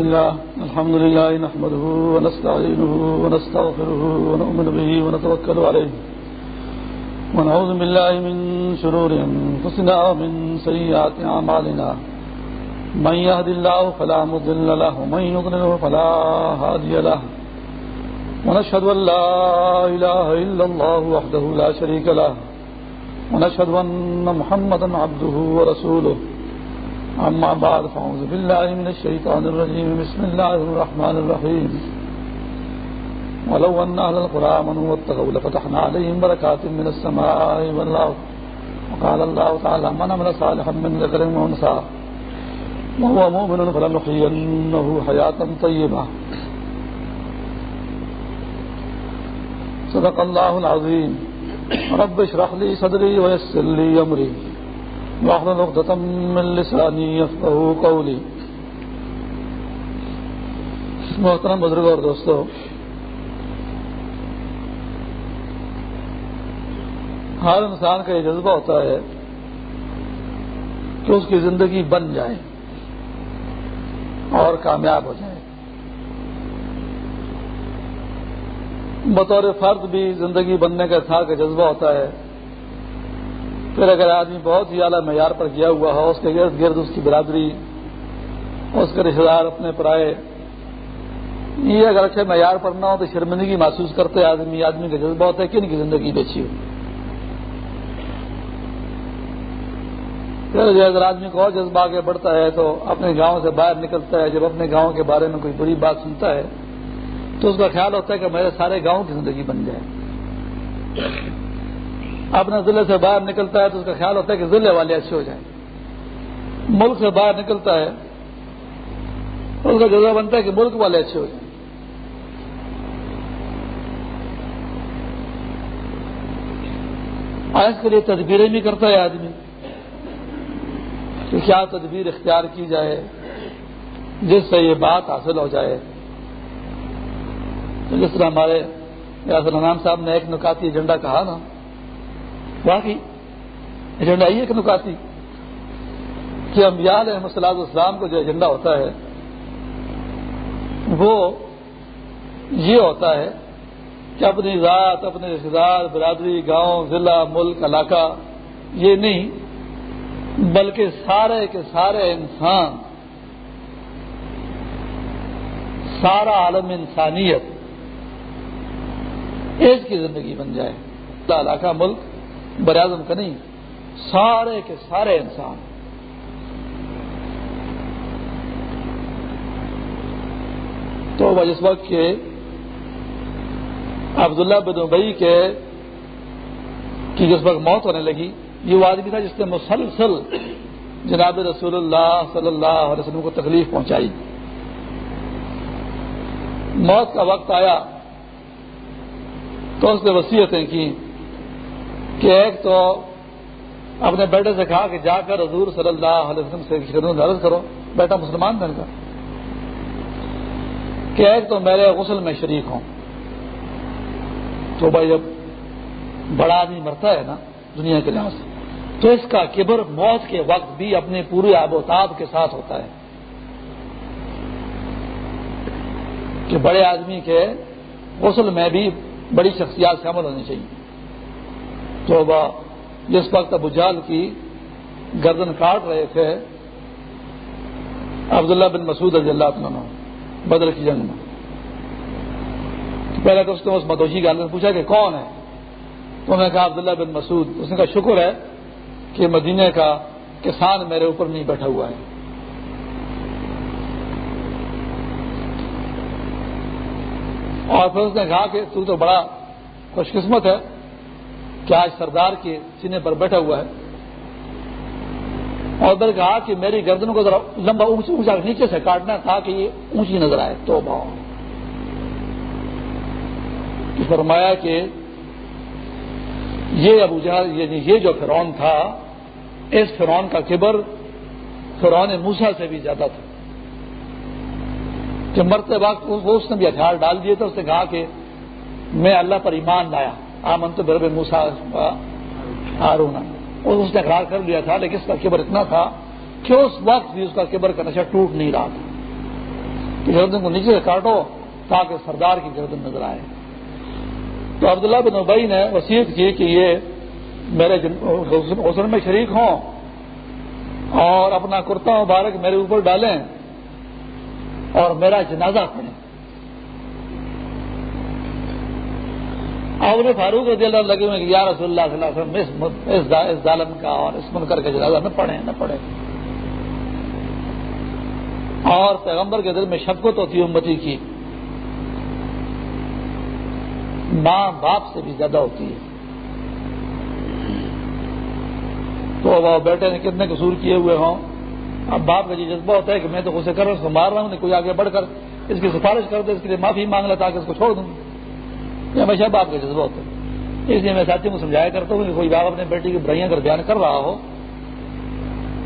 الله الحمد لله نحمده ونستعينه ونستغفره ونؤمن به ونتوكل عليه. ونعوذ بالله من شرور أنفسنا ومن سيئات أعمالنا. من يهد الله فلا مضل له، ومن يضلله فلا هادي له. ونشهد أن لا إله إلا الله وحده لا شريك له. ونشهد أن محمدا عبده ورسوله. أما بعد فأعوذ بالله من الشيطان الرجيم بسم الله الرحمن الرحيم ولو أن أهل القرى آمنوا واتقوا، لفتحنا عليهم بركات من السماء والأرض وقال الله تعالى من عمل صالحا من ذكر وأنثى وهو مؤمن فلنحيينه حياة طيبة صدق الله العظيم رب اشرح لي صدري ويسر لي أمري واحلل عقدة من لساني يفقهوا قولي. محترم بزرگ اور دوستو، ہر انسان کا یہ جذبہ ہوتا ہے کہ اس کی زندگی بن جائے اور کامیاب ہو جائے۔ بطور فرد بھی زندگی بننے کا تھا کا جذبہ ہوتا ہے۔ پھر اگر آدمی بہت ہی اعلیٰ معیار پر گیا ہوا ہو، اس کے گرد گرد اس کی برادری، اس کے رشتے دار اپنے پرائے، یہ اگر اچھے معیار پر نہ ہو تو شرمندگی محسوس کرتے آدمی آدمی کا جذبہ ہوتا ہے کہ ان کی زندگی بیچی ہو۔ پھر اگر آدمی کو اور جذبہ آگے بڑھتا ہے تو اپنے گاؤں سے باہر نکلتا ہے، جب اپنے گاؤں کے بارے میں کوئی بری بات سنتا ہے، تو اس کا خیال ہوتا ہے کہ میرے سارے گاؤں کی زندگی بن جائے۔ اپنے ضلع سے باہر نکلتا ہے تو اس کا خیال ہوتا ہے کہ ضلع والے اچھے ہو جائیں۔ ملک سے باہر نکلتا ہے تو اس کا جذبہ بنتا ہے کہ ملک والے اچھے ہو جائیں۔ آئس کے لیے تدبیریں بھی کرتا ہے آدمی کہ کیا تدبیر اختیار کی جائے، جس سے یہ بات حاصل ہو جائے۔ جس طرح ہمارے یاسر نام صاحب نے ایک نکاتی ایجنڈا کہا نا باقی ایجنڈا یہ ایک نکاتی کہ انبیاء علیہ مسلاط اسلام کا جو ایجنڈا ہوتا ہے، وہ یہ ہوتا ہے کہ اپنی ذات، اپنے رشتے دار، برادری، گاؤں، ضلع، ملک، علاقہ، یہ نہیں، بلکہ سارے کے سارے انسان، سارا عالم انسانیت ایج کی زندگی بن جائے۔ علاقہ، ملک بر اعظم کا نہیں، سارے کے سارے انسان۔ تو وہ جس وقت کے عبداللہ بن کے، کی جس وقت موت ہونے لگی، یہ وہ آدمی تھا جس نے مسلسل جناب رسول اللہ صلی اللہ علیہ وسلم کو تکلیف پہنچائی۔ موت کا وقت آیا تو اس نے وسیعتیں کی کہ ایک تو اپنے بیٹے سے کہا کہ جا کر حضور صلی اللہ علیہ وسلم سے عرض کرو، بیٹا مسلمان بن کا کہ ایک تو میرے غسل میں شریک ہوں۔ تو بھائی جب بڑا آدمی مرتا ہے نا دنیا کے لحاظ سے، تو اس کا کبر موت کے وقت بھی اپنے پورے آب و تاب کے ساتھ ہوتا ہے۔ کہ بڑے آدمی کے غسل میں بھی بڑی شخصیات شامل ہونی چاہیے۔ تو وہ جس وقت ابو جال کی گردن کاٹ رہے تھے، عبداللہ بن مسعود رضی اللہ عنہ بدر کی جنگ میں۔ پہلے تو اس نے اس مدوشی کا اندر پوچھا کہ کون ہے؟ تو انہوں نے کہا عبداللہ بن مسعود۔ اس نے کہا، شکر ہے کہ مدینہ کا کسان میرے اوپر نہیں بیٹھا ہوا ہے۔ اور پھر اس نے کہا کہ تو تو بڑا خوش قسمت ہے۔ کہ آج سردار کے سینے پر بیٹھا ہوا ہے اور ادھر کہا کہ میری گردن کو ذرا لمبا اونچا نیچے سے کاٹنا تھا کہ یہ اونچی نظر آئے۔ تو بھاؤ فرمایا کہ یہ ابو جہاز یعنی یہ جو فرون تھا، اس فرون کا کبر فرون موسا سے بھی زیادہ تھا۔ کہ مرتے وقت اس نے بھی ہتھیار ڈال دیے تھے، اس نے کہا کہ میں اللہ پر ایمان لایا۔ آمن تو برب موسا ہارونا اور اس نے اقرار کر لیا تھا، لیکن اس کا کبر اتنا تھا کہ اس وقت بھی اس کا کبر کا نشہ ٹوٹ نہیں رہا تھا۔ کہ گردن کو نیچے سے کاٹو تاکہ سردار کی گردن نظر آئے۔ تو عبداللہ بن ابئی نے وسیعت کی کہ یہ میرے حسن میں شریک ہوں اور اپنا کرتا مبارک میرے اوپر ڈالیں اور میرا جنازہ پڑھیں۔ اور فاروق رضی اللہ لگے ہوئے کہ یا رسول اللہ صلی اللہ علیہ وسلم، اس ظالم کا اور اس منکر کا جنازہ نہ پڑھیں نہ پڑھیں۔ اور پیغمبر کے دل میں شفقت ہوتی ہے امتی کی۔ ماں باپ سے بھی زیادہ ہوتی ہے۔ تو وہ بیٹے نے کتنے قصور کیے ہوئے ہوں۔ اب باپ کا یہ جذبہ ہوتا ہے کہ میں تو اسے کر رہا ہوں اس کو مار رہا ہوں، کوئی آگے بڑھ کر اس کی سفارش کر دے، اس کے لیے معافی مانگ لیتا کہ اس کو چھوڑ دوں۔ یہ ہمیشہ باپ کا جذبہ ہوتا ہے اس لیے میں ساتھیوں کو سمجھایا کرتا ہوں کہ کوئی باپ اپنے بیٹی کی برائیاں اگر بیان کر رہا ہو،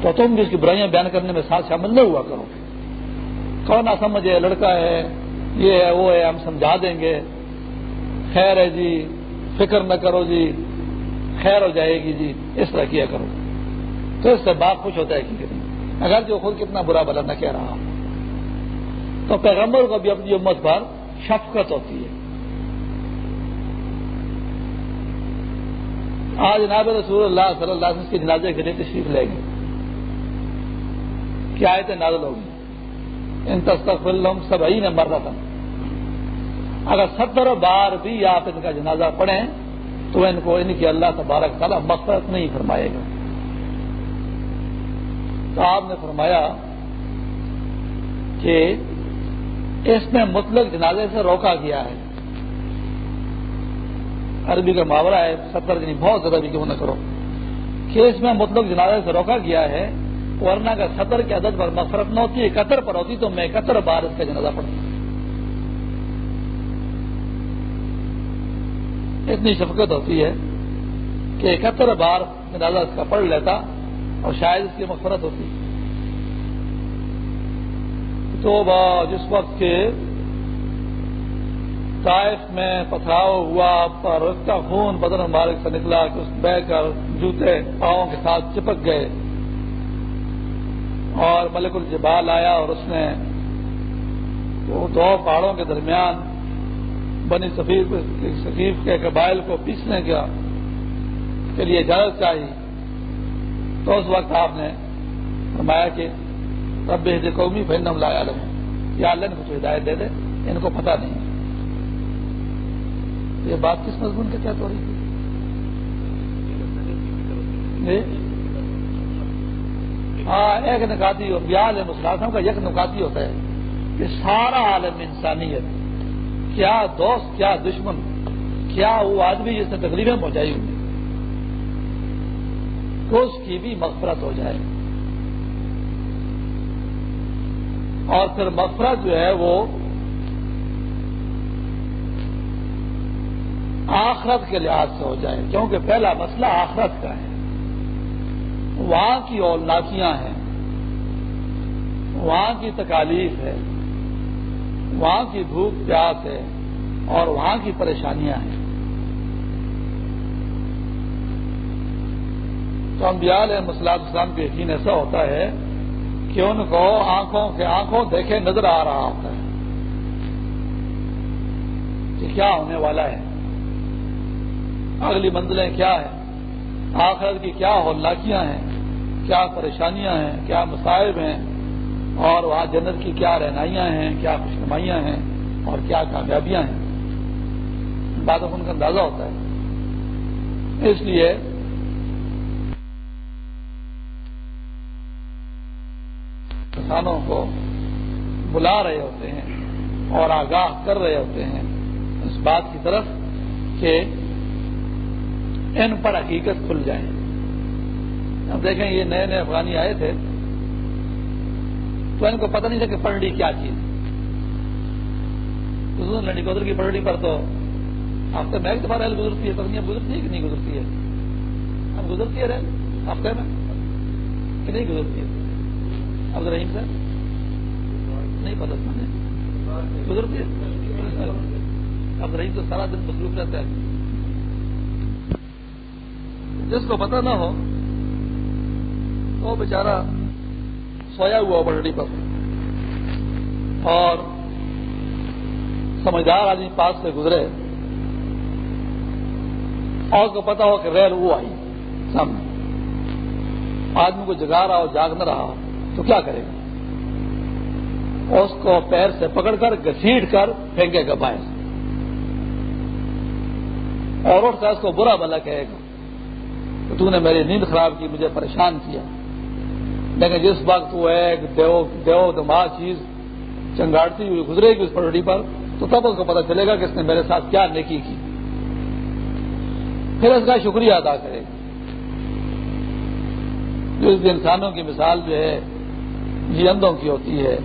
تو تم بھی اس کی برائیاں بیان کرنے میں ساتھ شامل نہ ہوا کرو۔ کون نہ سمجھے لڑکا ہے، یہ ہے، وہ ہے، ہم سمجھا دیں گے۔ خیر ہے جی فکر نہ کرو جی خیر ہو جائے گی جی اس طرح کیا کرو۔ تو اس سے باپ خوش ہوتا ہے کہ نہیں اگر جو خود کتنا برا بلا نہ کہہ رہا ہوں تو پیغمبر کو بھی اپنی امت پر شفقت ہوتی ہے۔ آج ناب رسول اللہ صلی اللہ علیہ وسلم کے جنازے کے لیے تشریف لیں گے کیا آئے تھے نازل ہوگی ان تصفل سب ہی نے مرنا تھا اگر ستر بار بھی آپ ان کا جنازہ پڑھیں، تو ان کو ان کی اللہ تبارک تعالیٰ مفرت نہیں فرمائے گا۔ تو آپ نے فرمایا کہ اس میں مطلق جنازے سے روکا گیا ہے۔ عربی کا محاورہ ہے، ستر دن بہت زیادہ بھی کیوں نہ کرو۔ کہ اس میں مطلق جنازے سے روکا گیا ہے، ورنہ اگر ستر کی عدد پر مفرت نہ ہوتی، اکہتر پر ہوتی، تو میں اکہتر بار اس کا جنازہ پڑھتا اتنی شفقت ہوتی ہے کہ اکہتر بار جنازہ اس کا پڑھ لیتا اور شاید اس کی مفرت ہوتی۔ تو جس وقت کے طائف میں پتھراؤ ہوا، پر اس کا خون بدن مبارک سے نکلا کہ اس بہ کر جوتے پاؤں کے ساتھ چپک گئے۔ اور ملک الجبال آیا اور اس نے دو پہاڑوں کے درمیان بنی سکیف کے قبائل کو پیسنے کا کے لیے اجازت چاہی۔ تو اس وقت آپ نے فرمایا کہ رب قومی فنم لایا لوں یا اللہ نے کچھ ہدایت دے دے، ان کو پتہ نہیں۔ یہ بات کس مضمون کے تحت ہو رہی جی؟ ہاں ایک نکاتی بیال ہے کا، یک نکاتی ہوتا ہے کہ سارا عالم انسانیت، کیا دوست، کیا دشمن، کیا وہ آدمی جس نے تکلیفیں پہنچائی ہوئی تو اس کی بھی مغفرت ہو جائے اور پھر مغفرت جو ہے وہ آخرت کے لحاظ سے ہو جائے کیونکہ پہلا مسئلہ آخرت کا ہے۔ وہاں کی اولناکیاں ہیں۔ وہاں کی تکالیف ہے۔ وہاں کی بھوک پیاس ہے۔ اور وہاں کی پریشانیاں ہیں۔ تو امبیال مسلاد اسلام کے یقین ایسا ہوتا ہے کہ ان کو آنکھوں کے آنکھوں دیکھے نظر آ رہا ہوتا ہے کہ کیا ہونے والا ہے۔ اگلی منزلیں کیا ہیں؟ آخرت کی کیا ہولناکیاں ہیں؟ کیا پریشانیاں ہیں؟ کیا مصائب ہیں؟ اور وہاں جنت کی کیا رہنائیاں ہیں؟ کیا خوشنمائیاں ہیں؟ اور کیا کامیابیاں ہیں؟ بات ان کا اندازہ ہوتا ہے۔ اس لیے کسانوں کو بلا رہے ہوتے ہیں اور آگاہ کر رہے ہوتے ہیں۔ اس بات کی طرف کہ ان پر حقیقت کھل جائے۔ اب دیکھیں یہ نئے نئے افغانی آئے تھے۔ تو ان کو پتہ نہیں تھا کہ پڑھڑی کیا چیز لڑی گودر کی پڑھڑی پر تو ہفتے میں ایک دفعہ ریل گزرتی ہے پتنی اب گزرتی ہے کہ نہیں گزرتی ہے۔ اب گزرتی ہے ریل ہفتے میں کہ نہیں گزرتی ہے۔ اب رحیم سر نہیں پتا گزرتی ہے۔ اب رحیم تو سارا دن مصروف رہتا ہے۔ جس کو پتہ نہ ہو، وہ بیچارہ سویا ہوا بڑھڑی پر۔ اور سمجھدار آدمی پاس سے گزرے۔ اور کو پتا ہو کہ ریل وہ آئی سامنے۔ آدمی کو جگا رہا ہو، جاگ نہ رہا تو کیا کرے گا؟ اس کو پیر سے پکڑ کر گسیٹ کر، پھینکے گا بائیں اور اس کو برا بلا کہے گا۔ کہ تو نے میری نیند خراب کی، مجھے پریشان کیا۔ لیکن جس وقت وہ ایک دیو دیو دماغ چیز چنگاڑتی ہوئی گزرے گی اس پٹڑی پر، تو تب اس کو پتا چلے گا کہ اس نے میرے ساتھ کیا نیکی کی۔ پھر اس کا شکریہ ادا کرے۔ گا جو اس انسانوں کی مثال جو ہے، یہ اندوں کی ہوتی ہے۔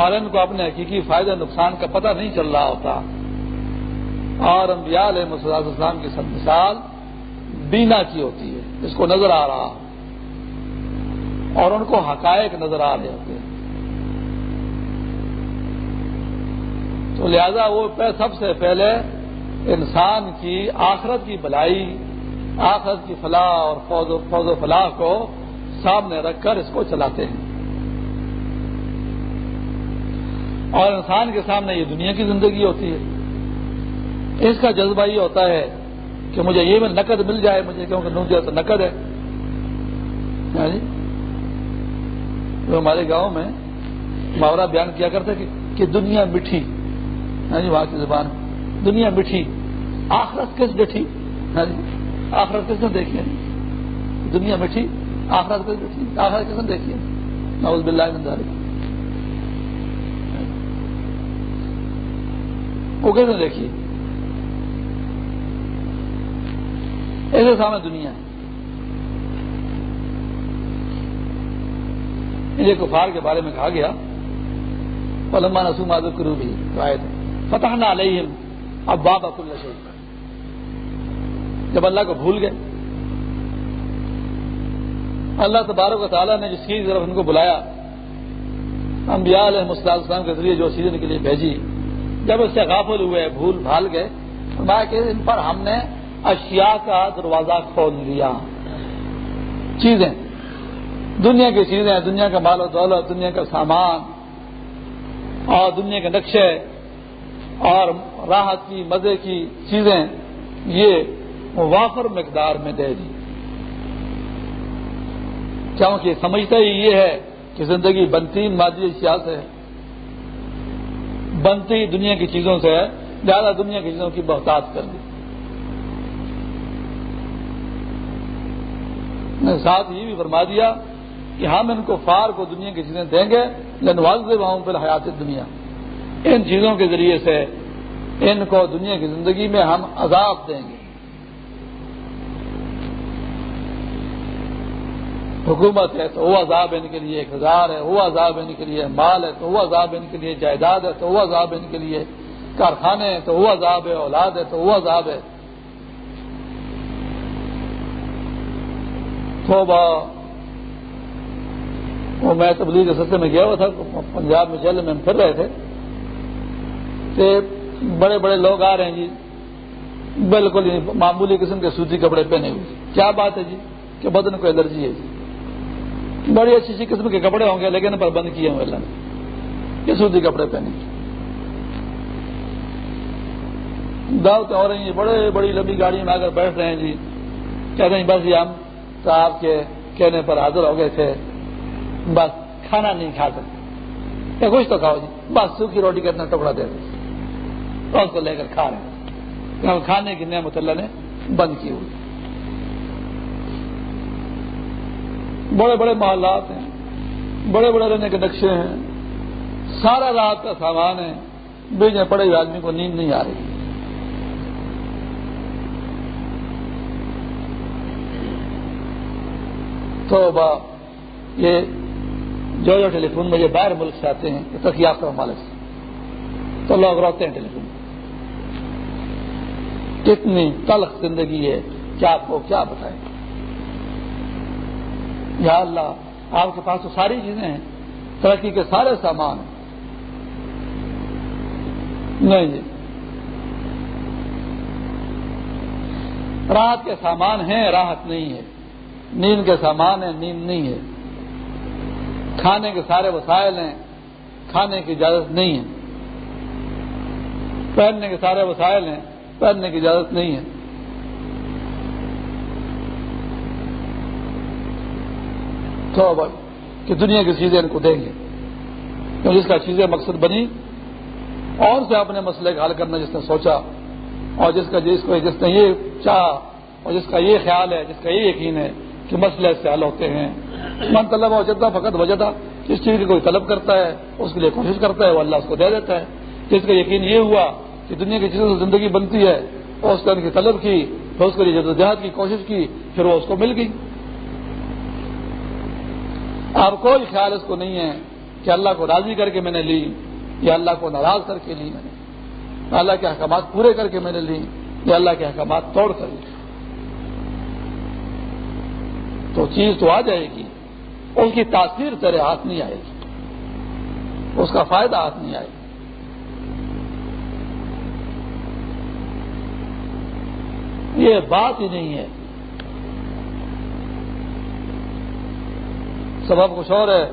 اور ان کو اپنے حقیقی فائدہ، نقصان کا پتہ نہیں چل رہا ہوتا۔ اور انبیاء علیہ السلام کی سب مثال بینا کی ہوتی ہے جس کو نظر آ رہا۔ اور ان کو حقائق نظر آ رہے ہوتے ہیں۔ تو لہذا وہ سب سے پہلے انسان کی آخرت کی بلائی، آخرت کی فلاح اور فوج و فوج و فلاح کو سامنے رکھ کر اس کو چلاتے ہیں۔ اور انسان کے سامنے یہ دنیا کی زندگی ہوتی ہے۔ اس کا جذبہ یہ ہوتا ہے کہ مجھے یہ نقد مل جائے، مجھے کیونکہ نو جائے تو نقد ہے۔ ہاں جی؟ ہمارے گاؤں میں محاورہ بیان کیا کرتے کہ دنیا میٹھی ہاں جی وہاں کی زبان۔ دنیا میٹھی آخرت کس بیٹھی ہاں جی آخرت کس نے دیکھی ہے؟ دنیا میٹھی آخرت کس بیٹھی آخرت کس نے دیکھی ہے؟ نوز بلّہ وہ کس نے دیکھی؟ ایسے سامنے دنیا ہے۔ یہ کفار کے بارے میں کہا گیا پلما نسوم آدر کرو بھی آئے فتح نہ علیہم اب باب اک اللہ جب اللہ کو بھول گئے، اللہ تبارک و تعالیٰ نے جس کی طرف ان کو بلایا، انبیاء علیہ السلام کے ذریعے جو سیزن کے لیے بھیجی، جب اس سے غافل ہوئے، بھول بھال گئے کہ ان پر ہم نے اشیاء کا دروازہ کھول لیا۔ چیزیں۔ دنیا کی چیزیں، دنیا کا مال و دولت، دنیا کا سامان اور دنیا کے نقشے اور راحت کی، مزے کی چیزیں یہ وافر مقدار میں دے دی۔ کیونکہ سمجھتا ہی یہ ہے کہ زندگی بنتی مادی اشیاء سے، بنتی دنیا کی چیزوں سے، زیادہ دنیا کی چیزوں کی بہتات کر دی۔ نے ساتھ یہ بھی فرما دیا کہ ہم ان کو فار کو دنیا کی چیزیں دیں گے لنواز وہاں پھر حیات دنیا ان چیزوں کے ذریعے سے ان کو دنیا کی زندگی میں ہم عذاب دیں گے۔ حکومت ہے تو وہ عذاب ان کے لیے ایک ہزار ہے، وہ عذاب ان کے لیے مال ہے تو وہ عذاب ان کے لیے جائیداد ہے تو وہ عذاب ان کے لیے کارخانے ہیں تو وہ عذاب ہے، اولاد ہے تو وہ عذاب ہے۔ تو وہ میں تبلیغ کے سلسلے میں گیا ہوا تھا، پنجاب میں جیل میں ہم پھر رہے تھے۔ کہ بڑے بڑے لوگ آ رہے ہیں جی۔ بالکل معمولی قسم کے سوتی کپڑے پہنے ہوئے۔ کیا بات ہے جی؟ کہ بدن کو الرجی ہے جی۔ بڑی اچھی اچھی قسم کے کپڑے ہوں گے، لیکن پر بند کیے ہوئے اللہ نے۔ یہ سوتی کپڑے پہنے۔ دعوت ہو رہی ہیں جی، بڑے بڑی لمبی گاڑی میں آ کر بیٹھ رہے ہیں جی۔ کہتے ہیں، بس یہ ہم صاحب کے کہنے پر حاضر ہو گئے تھے۔ بس کھانا نہیں کھا سکتے۔ کچھ تو کھاؤ جی۔ بس سوکھی روٹی کا اتنا ٹکڑا دے دیں اس کو لے کر کھا رہے ہیں۔ کھانے کی نعمت اللہ نے بند کی ہوئی۔ بڑے بڑے محلات ہیں۔ بڑے بڑے رہنے کے نقشے ہیں۔ سارا رات کا سامان ہے۔ بیچنے پڑے ہوئے آدمی کو نیند نہیں آ رہی۔ تو با یہ جو جو ٹیلی فون مجھے باہر ملک سے آتے ہیں تخیاف کا سے۔ تو لوگ روتے ہیں ٹیلی فون کتنی تلخ زندگی ہے، کیا آپ کو کیا بتائیں؟ یا اللہ، آپ کے پاس تو ساری چیزیں ہیں، ترقی کے سارے سامان۔ نہیں جی۔ راحت کے سامان ہیں، راحت نہیں ہے۔ نیند کے سامان ہیں، نیند نہیں ہے۔ کھانے کے سارے وسائل ہیں، کھانے کی اجازت نہیں ہے۔ پہننے کے سارے وسائل ہیں، پہننے کی اجازت نہیں ہے۔ تو کہ دنیا کی چیزیں ان کو دیں گے۔ جس کا چیزیں مقصد بنی، اور سے اپنے مسئلے کا حل کرنا جس نے سوچا، اور جس کا جس کو جس نے یہ چاہا، اور جس کا یہ خیال ہے، جس کا یہ یقین ہے۔ کہ مسئلے سے حل ہوتے ہیں۔ من طلب ہو جدہ فقط وجدہ۔ جس چیز کی کوئی طلب کرتا ہے، اس کے لیے کوشش کرتا ہے، وہ اللہ اس کو دے دیتا ہے۔ جس کا یقین یہ ہوا کہ دنیا کی چیزوں سے زندگی بنتی ہے، اور اس نے ان کی طلب کی، پھر اس کے لیے جدوجہد کی کوشش کی، پھر وہ اس کو مل گئی۔ اب کوئی خیال اس کو نہیں ہے کہ اللہ کو راضی کر کے میں نے لی، یا اللہ کو ناراض کر کے لی میں نے۔ اللہ کے احکامات پورے کر کے میں نے لی یا اللہ کے احکامات توڑ کر۔ لی تو چیز تو آ جائے گی۔ اس کی تاثیر تیرے ہاتھ نہیں آئے گی۔ اس کا فائدہ ہاتھ نہیں آئے گا یہ بات ہی نہیں ہے۔ سبب کچھ اور ہے۔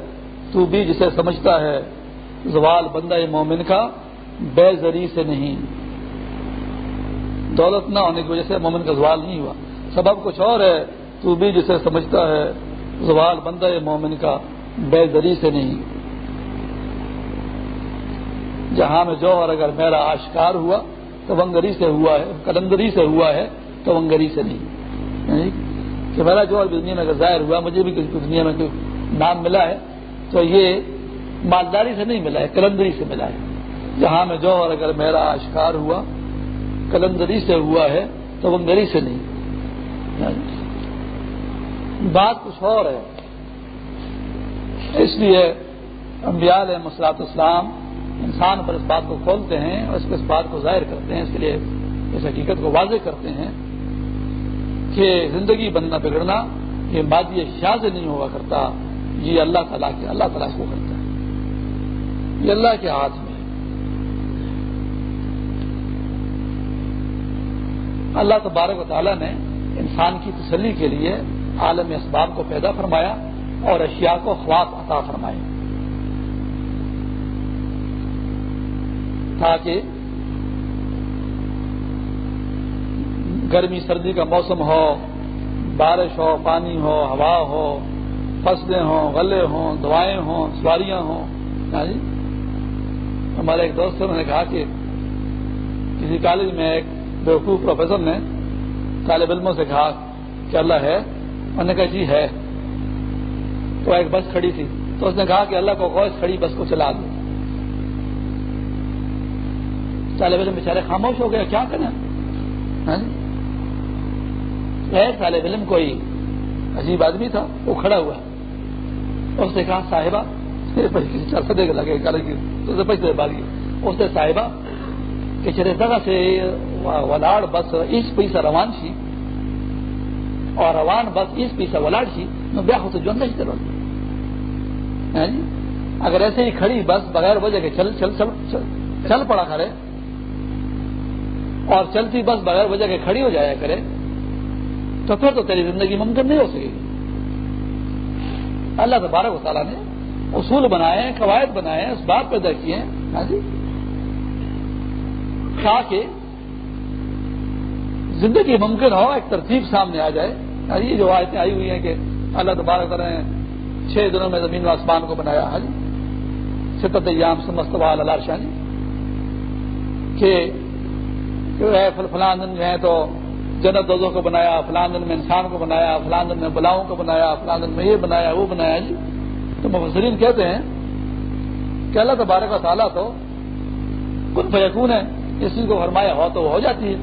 تو بھی جسے سمجھتا ہے، زوال بندہ مومن کا بے زری سے نہیں۔ دولت نہ ہونے کی وجہ سے مومن کا زوال نہیں ہوا۔ سبب کچھ اور ہے۔ تو بھی جسے سمجھتا ہے، زوال بندہ مومن کا بے زری سے نہیں۔ جہاں میں جوہر اگر میرا آشکار ہوا تو ونگری سے ہوا ہے، کلندری سے ہوا ہے تو ونگری سے نہیں۔ یعنی کہ میرا جوہر دنیا میں اگر ظاہر ہوا، مجھے بھی کسی دنیا میں کوئی نام ملا ہے، تو یہ مالداری سے نہیں ملا ہے، کلندری سے ملا ہے۔ جہاں میں جو اور اگر میرا آشکار ہوا، کلندری سے ہوا ہے تو وہ میری سے نہیں۔ یعنی بات کچھ اور ہے۔ اس لیے انبیاء علیہ مسلاط اسلام انسان پر اس بات کو کھولتے ہیں اور اس کو اس بات کو ظاہر کرتے ہیں، اس لیے اس حقیقت کو واضح کرتے ہیں کہ زندگی بننا بگڑنا، یہ مادی شاہ سے نہیں ہوا کرتا، یہ اللہ تعالیٰ کے اللہ تعالیٰ کو کرتا ہے۔ یہ اللہ کے ہاتھ میں اللہ تبارک و تعالیٰ نے انسان کی تسلی کے لیے عالم اسباب کو پیدا فرمایا اور اشیاء کو خواب عطا فرمائے تاکہ گرمی، سردی کا موسم ہو، بارش ہو، پانی ہو، ہوا ہو، فصلیں ہوں، غلے ہوں، دوائیں ہوں، سواریاں ہوں۔ جی ہمارے ایک دوست نے کہا کہ کسی کالج میں ایک بیوقوف پروفیسر نے طالب علموں سے کہا کہ اللہ ہے انہوں نے کہا جی ہے۔ تو ایک بس کھڑی تھی۔ تو اس نے کہا کہ اللہ کو اس کھڑی بس کو چلا دو۔ طالب علم بیچارے خاموش ہو گیا کیا کریں؟ ہاں جی۔ ایک طالب علم کوئی عجیب آدمی تھا، وہ کھڑا ہوا۔ اس نے کہا، صاحبہ لگے اس نے صاحبہ، کہ چلے جگہ سے ولاڑ بس اس پیسہ روان سی اور روان بس اس پیسہ ولاڑ سی میں بیا ہوتے جو نہیں چلو اگر ایسے ہی کھڑی بس بغیر وجہ کے چل چل چل چل پڑا کرے، اور چلتی بس بغیر وجہ کے کھڑی ہو جایا کرے، تو پھر تو تیری زندگی ممکن نہیں ہو سکے۔ گی اللہ تبارک و تعالیٰ نے اصول بنائے قواعد بنائے اس بات پیدا کیے ہاں جی؟ تاکہ زندگی ممکن ہو، ایک ترتیب سامنے آ جائے۔ یہ جو آیتیں آئی ہوئی ہیں کہ اللہ تبارک تعالیٰ نے چھ دنوں میں زمین و آسمان کو بنایا ہاں جی۔ ستت ایام سمستوال اللہ ہاں شاہ جی۔ کہ فلان دن جو ہے تو جنت دوزوں کو بنایا فلان دن میں انسان کو بنایا فلان دن میں بلاؤں کو بنایا فلان دن میں یہ بنایا، وہ بنایا ہاں جی۔ تو مفسرین کہتے ہیں کہ اللہ تبارک و تعالیٰ تو کن فیقون ہے، اس چیز کو فرمایا، ہو تو وہ ہو جاتی ہے۔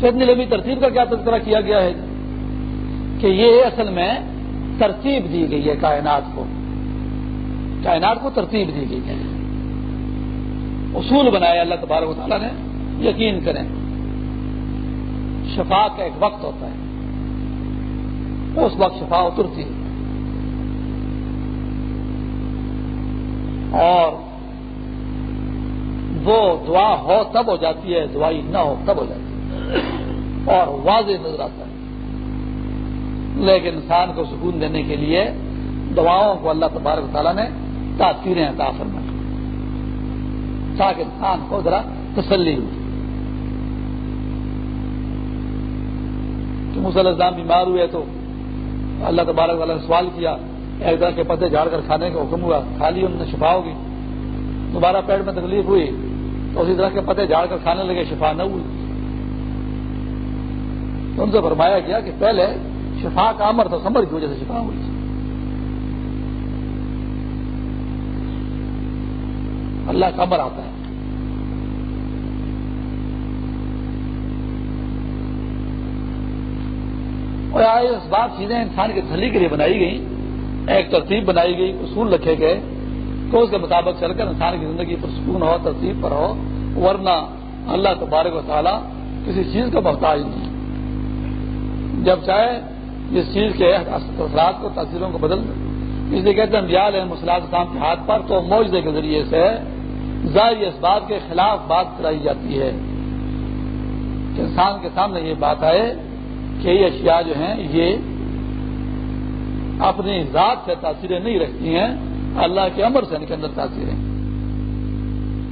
تو اتنی لمبی ترتیب کا کیا تذکرہ کیا گیا ہے؟ کہ یہ اصل میں ترتیب دی گئی ہے کائنات کو۔ کائنات کو ترتیب دی گئی ہے۔ اصول بنایا اللہ تبارک و تعالیٰ نے، یقین کریں۔ شفا کا ایک وقت ہوتا ہے۔ اس وقت شفا اترتی ہے۔ اور وہ دعا ہو تب ہو جاتی ہے، دعائی نہ ہو تب ہو جاتی ہے۔ اور واضح نظر آتا ہے۔ لیکن انسان کو سکون دینے کے لیے دعاؤں کو اللہ تبارک تعالیٰ نے تاثیریں عطا فرمائی۔ تاکہ انسان کو ذرا تسلی ہوئی کہ السلام بیمار ہوئے تو اللہ تبارک تعالیٰ نے سوال کیا، ایک طرح کے پتے جھاڑ کر کھانے کا حکم ہوا، کھا لی انہوں نے شفا ہوگی دوبارہ پیٹ میں تکلیف ہوئی، تو اسی طرح کے پتے جھاڑ کر کھانے لگے، شفا نہ ہوئی۔ ان سے فرمایا گیا کہ پہلے شفا کا امر تھا سمر کی وجہ سے شفا ہوئی۔ اللہ کا امر آتا ہے۔ اور اس بات چیزیں انسان کے تھلی کے لیے بنائی گئی ایک ترتیب بنائی گئی، اصول رکھے گئے۔ تو اس کے مطابق چل کر انسان کی زندگی پر سکون ہو، ترتیب پر ہو۔ ورنہ اللہ تبارک و تعالیٰ کسی چیز کا محتاج نہیں۔ جب چاہے جس چیز کے اثرات کو، تاثیروں کو بدل اس لیے کہتے ہیں علیہ مسلح اسلام کے ہاتھ پر تو معجزے کے ذریعے سے ظاہر اس بات کے خلاف بات کرائی جاتی ہے۔ کہ انسان کے سامنے یہ بات آئے کہ یہ اشیاء جو ہیں، یہ اپنی ذات سے تاثیریں نہیں رکھتی ہیں، اللہ کے امر سے ان کے اندر تاثیریں۔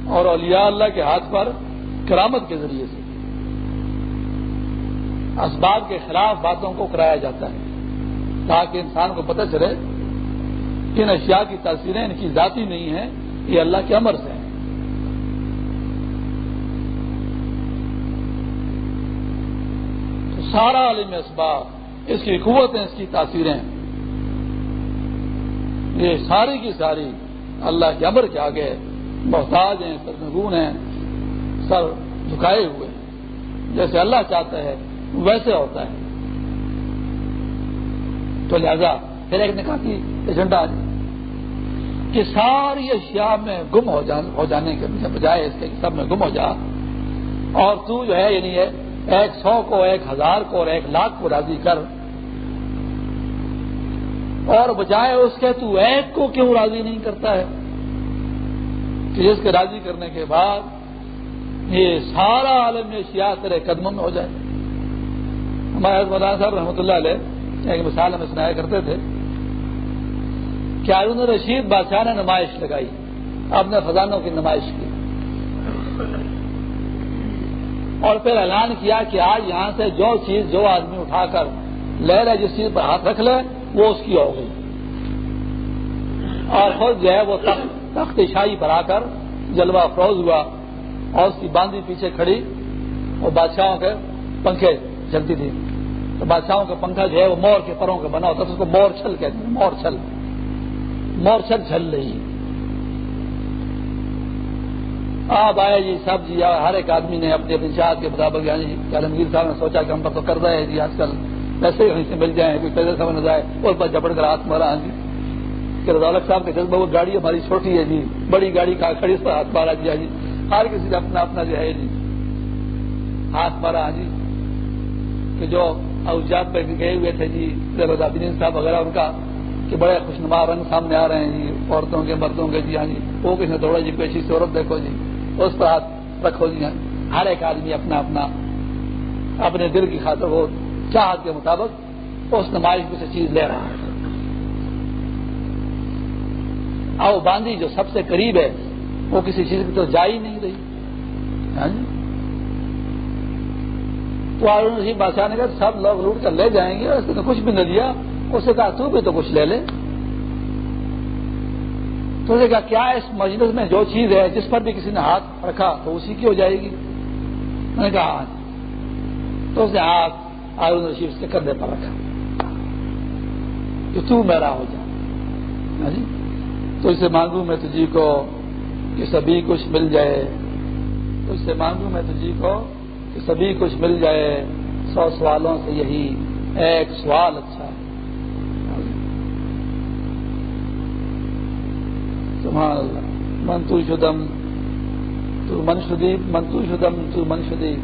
اور اولیاء اللہ کے ہاتھ پر کرامت کے ذریعے سے۔ اسباب کے خلاف باتوں کو کرایا جاتا ہے تاکہ انسان کو پتہ چلے کہ ان اشیاء کی تاثیریں ان کی ذاتی نہیں ہیں، یہ اللہ کے امر سے ہیں۔ تو سارا عالم اسباب، اس کی قوتیں، اس کی تاثیریں۔ یہ ساری کی ساری اللہ کے امر کے آگے محتاج ہیں، سرنگون ہیں، سر جھکائے ہوئے ہیں۔ جیسے اللہ چاہتا ہے ویسے ہوتا ہے۔ تو لہذا پھر ایک نے کہا کہ ایجنڈا کہ ساری اشیاء میں گم ہو جانے کے بجائے اس کے سب میں گم ہو جا۔ اور تو جو ہے یعنی ایک سو کو، ایک ہزار کو اور ایک لاکھ کو راضی کر۔ اور بجائے اس کے تو ایک کو کیوں راضی نہیں کرتا ہے؟ کہ جس کے راضی کرنے کے بعد یہ سارا عالم اشیاء تیرے قدموں میں ہو جائے۔ ہمارے مولانا صاحب رحمۃ اللہ علیہ ایک مثال ہمیں سنایا کرتے تھے کہ ارون رشید بادشاہ نے نمائش لگائی اپنے خزانوں کی نمائش کی۔ اور پھر اعلان کیا کہ آج یہاں سے جو چیز جو آدمی اٹھا کر لے رہے جس چیز پر ہاتھ رکھ لے، وہ اس کی ہو گئی۔ اور خود جو ہے وہ تخت شاہی پر آ کر جلوہ افروز ہوا اور اس کی باندھی پیچھے کھڑی اور بادشاہوں کے پنکھے چلتی تھی تو بادشاہوں کا پنکھا جو ہے وہ مور کے پروں کا بنا ہوتا تھا اس کو مور چھل کہتے ہیں، مور چھل۔ مور چھل چل رہی آپ آئے جی سب جی ہر ایک آدمی نے اپنی اپنی چاہت کے مطابق یعنی عالمگیر صاحب نے سوچا کہ ہم پر تو کر رہے ہیں جی آج کل پیسے کہیں سے مل جائیں، کوئی پیسے سمجھ جائے۔ اور پر جبڑ کر ہاتھ مارا ہاں جی۔ کہ رضالک صاحب کے جذبہ، وہ گاڑی ہماری چھوٹی ہے جی بڑی گاڑی کا کھڑی اس پر ہاتھ مارا دیا جی۔ ہر کسی نے اپنا اپنا جو ہے جی ہاتھ مارا ہاں جی۔ کہ جو اوجات پہ گئے ہوئے تھے جی رضادین صاحب وغیرہ ان کا کہ بڑے خوشنما رنگ سامنے آ رہے ہیں جی عورتوں کے، مردوں کے جی ہاں جی وہ کسی نے دوڑا جی پیشی سے عورت دیکھو جی اس پر ہاتھ رکھو جی ہاں جی۔ ہر ایک آدمی اپنا اپنا، اپنے دل کی خاطر وہ چاہت کے مطابق اس نمائش میں سے چیز لے رہا ہے۔ آؤ باندھی جو سب سے قریب ہے، وہ کسی چیز کی تو جا ہی نہیں رہی۔ ہاں جی۔ ہاں جی؟ تو رشید بادشاہ نے کہا سب لوگ لوٹ کر لے جائیں گے اس نے کچھ بھی نہ دیا اس نے کہا، تو بھی تو کچھ لے لے۔ تو اس نے کہا، کیا اس مجلس میں جو چیز ہے جس پر بھی کسی نے ہاتھ رکھا تو اسی کی ہو جائے گی؟ میں نے کہا ہاں۔ تو اس نے ہاتھ آرون رشید سے کندھے پر رکھا۔ کہ تو میرا ہو جائے ہاں جی؟ تو اسے مانگوں میں تجھی کو کہ سبھی کچھ مل جائے۔ تو اسے مانگوں میں تجھی کو کہ سبھی کچھ مل جائے، سو سوالوں سے یہی ایک سوال اچھا ہے۔ سبحان اللہ۔ من تو شدم تو من شدی من شدم تو من شدی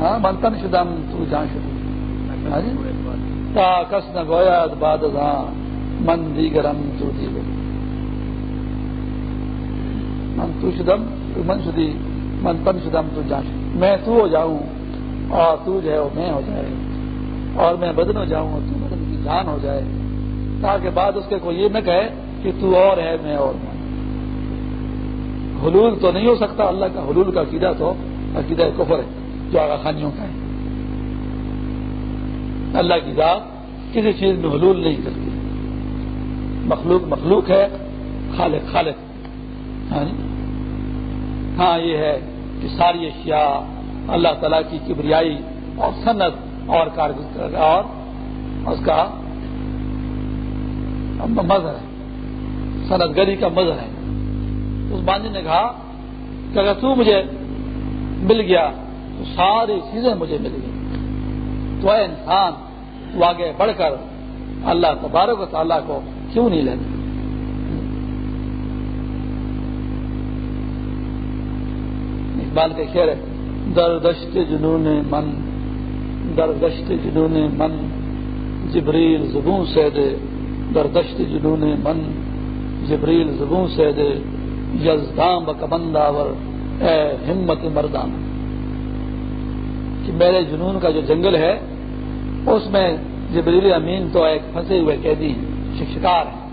ہاں منتن شدم تو جان شدی ہاں تا کس نہ گویا باد من دیگرم تو دی من تو شدم تو من شدی ہاں، من تن شدم تو جان۔ میں تو ہو جاؤں اور تو جو ہے وہ میں ہو جائے۔ اور میں بدن ہو جاؤں اور تو بدن کی جان ہو جائے۔ تاکہ بعد اس کے کوئی یہ نہ کہے کہ تو اور ہے، میں اور میں حلول تو نہیں ہو سکتا۔ اللہ کا حلول کا عقیدہ تو، عقیدہ کفر ہے، جو آگا خانیوں کا ہے۔ اللہ کی ذات کسی چیز میں حلول نہیں کرتی۔ مخلوق مخلوق ہے، خالق خالق۔ ہاں, جی؟ ہاں، یہ ہے۔ کہ ساری اشیاء اللہ تعالیٰ کی کبریائی اور صنعت اور کارگر اور اس کا مظہر ہے۔ صنعت گری کا مظہر ہے۔ اس باندھی نے کہا کہ اگر تو مجھے مل گیا تو ساری چیزیں مجھے مل گئی تو اے انسان، تو آگے بڑھ کر اللہ تبارک و تعالیٰ کو کیوں نہیں لیتے اقبال کے خیر ہے دردشت جنون من، دردشت جنون من۔ جبریل زبوں سے دے۔ دردشت جنون من۔ جبریل زبوں سے دے۔ یزدام بکبنداور اے ہمت مردان۔ کہ میرے جنون کا جو جنگل ہے، اس میں جبریل امین تو ایک پھنسے ہوئے قیدی شکار ہیں۔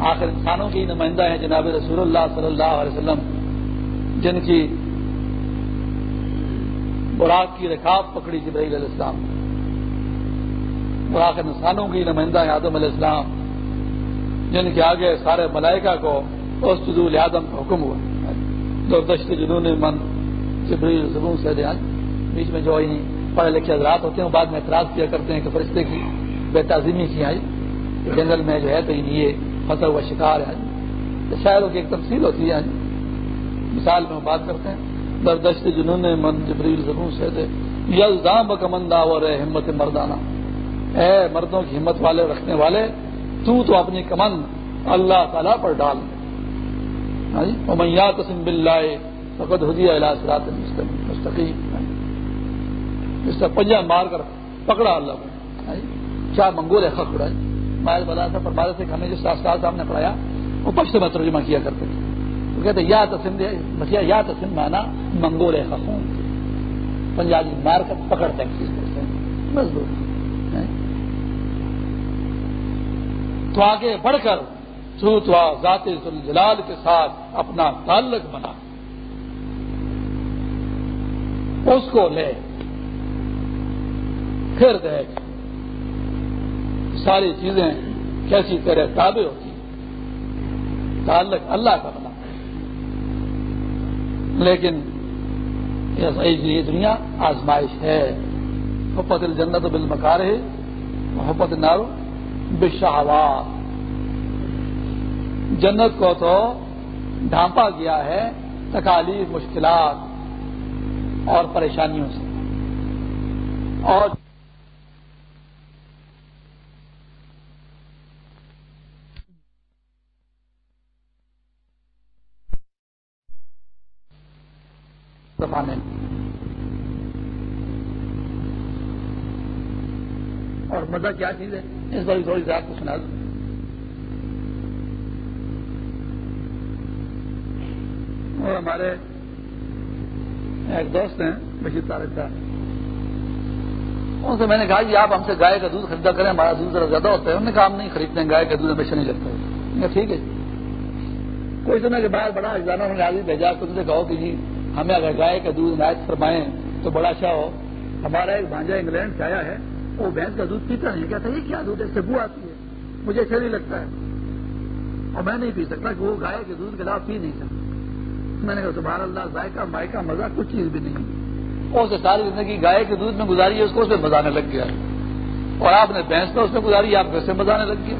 آخر انسانوں کی نمائندہ ہیں جناب رسول اللہ صلی اللہ علیہ وسلم، جن کی براق کی رکاب پکڑی جبریل علیہ السلام۔ اور آخر انسانوں کی نمائندہ ہیں آدم علیہ السلام، جن کے آگے سارے ملائکہ کو اس جدول آدم کا حکم ہوا۔ دو دشت جنون من جبریل زبون سے دیا۔ بیچ میں جو پڑھے لکھے حضرات ہوتے ہیں بعد میں اعتراض کیا کرتے ہیں کہ فرشتے کی بے تعظیمی کی آئی۔ جنگل میں جو ہے تو یہ پھنسا ہوا شکار ہے۔ شاعروں کی ایک تفصیل ہوتی ہے۔ مثال میں بات کرتے ہیں۔ دردشت جنون من جبریل زبوں سے دے۔ یلزام بکمندا اور ہمت مردانہ۔ اے مردوں کی ہمت والے، رکھنے والے، تو تو اپنی کمن اللہ تعالیٰ پر ڈال۔ ہاں جی؟ امیا قسم بلّہ فقط ہدی اللہ مستقیم۔ جس سے پنجا مار کر پکڑا اللہ کو۔ ہاں جی؟ کیا منگول ہے خط اڑائی مائل بلا تھا، پر سے ہمیں جو استاد صاحب نے پڑھایا، وہ پشت میں ترجمہ کیا کرتے تھے۔ وہ کہتے یا تسم بچیا یا تسم مانا منگول خون پنجابی مار کر پکڑتے ہیں مزدور۔ تو آگے بڑھ کر تو ذات جلال کے ساتھ اپنا تعلق بنا۔ اس کو لے۔ پھر دیکھ۔ ساری چیزیں کیسی تیرے تابع ہوتی تعلق اللہ کا بنا۔ لیکن یہ دنیا آزمائش ہے۔ محبت الجنت و بل مکار ہے محبت نارو بشہوات جنت کو تو ڈھانپا گیا ہے تکالیف، مشکلات اور پریشانیوں سے۔ اور زمانے اور مزہ کیا چیز ہے؟ اس بار تھوڑی سی آپ کو سنا دوں۔ اور ہمارے ایک دوست ہیں، بشیر طارق صاحب۔ ان سے میں نے کہا کہ آپ ہم سے گائے کا دودھ خریدا کریں، ہمارا دودھ ذرا زیادہ ہوتا ہے۔ انہوں نے کہا، ہم نہیں خریدتے ہیں، گائے کا دودھ ہمیشہ نہیں لگتا ٹھیک ہے۔ کوئی سنا کہ باہر بڑا اجزانہ نے آدمی بھیجا، تو ان سے کہو کہ جی۔ ہمیں اگر گائے کا دودھ عنایت فرمائیں تو بڑا اچھا ہو۔ ہمارا ایک بھانجا انگلینڈ سے آیا ہے، وہ بھینس کا دودھ پیتا نہیں کہتا یہ کیا دودھ ہے؟ بو آتی ہے۔ مجھے اچھا نہیں لگتا ہے۔ اور میں نہیں پی سکتا کہ وہ گائے کے دودھ کے علاوہ پی نہیں سکتا۔ میں نے کہا، سبحان اللہ ذائقہ مائکہ مزہ کچھ چیز بھی نہیں اور ساری زندگی گائے کے دودھ میں گزاری ہے، اس کو اس میں مزہ آنے لگ گیا۔ اور آپ نے بھینس کا اس میں گزاری، آپ کو مزہ آنے لگ گیا۔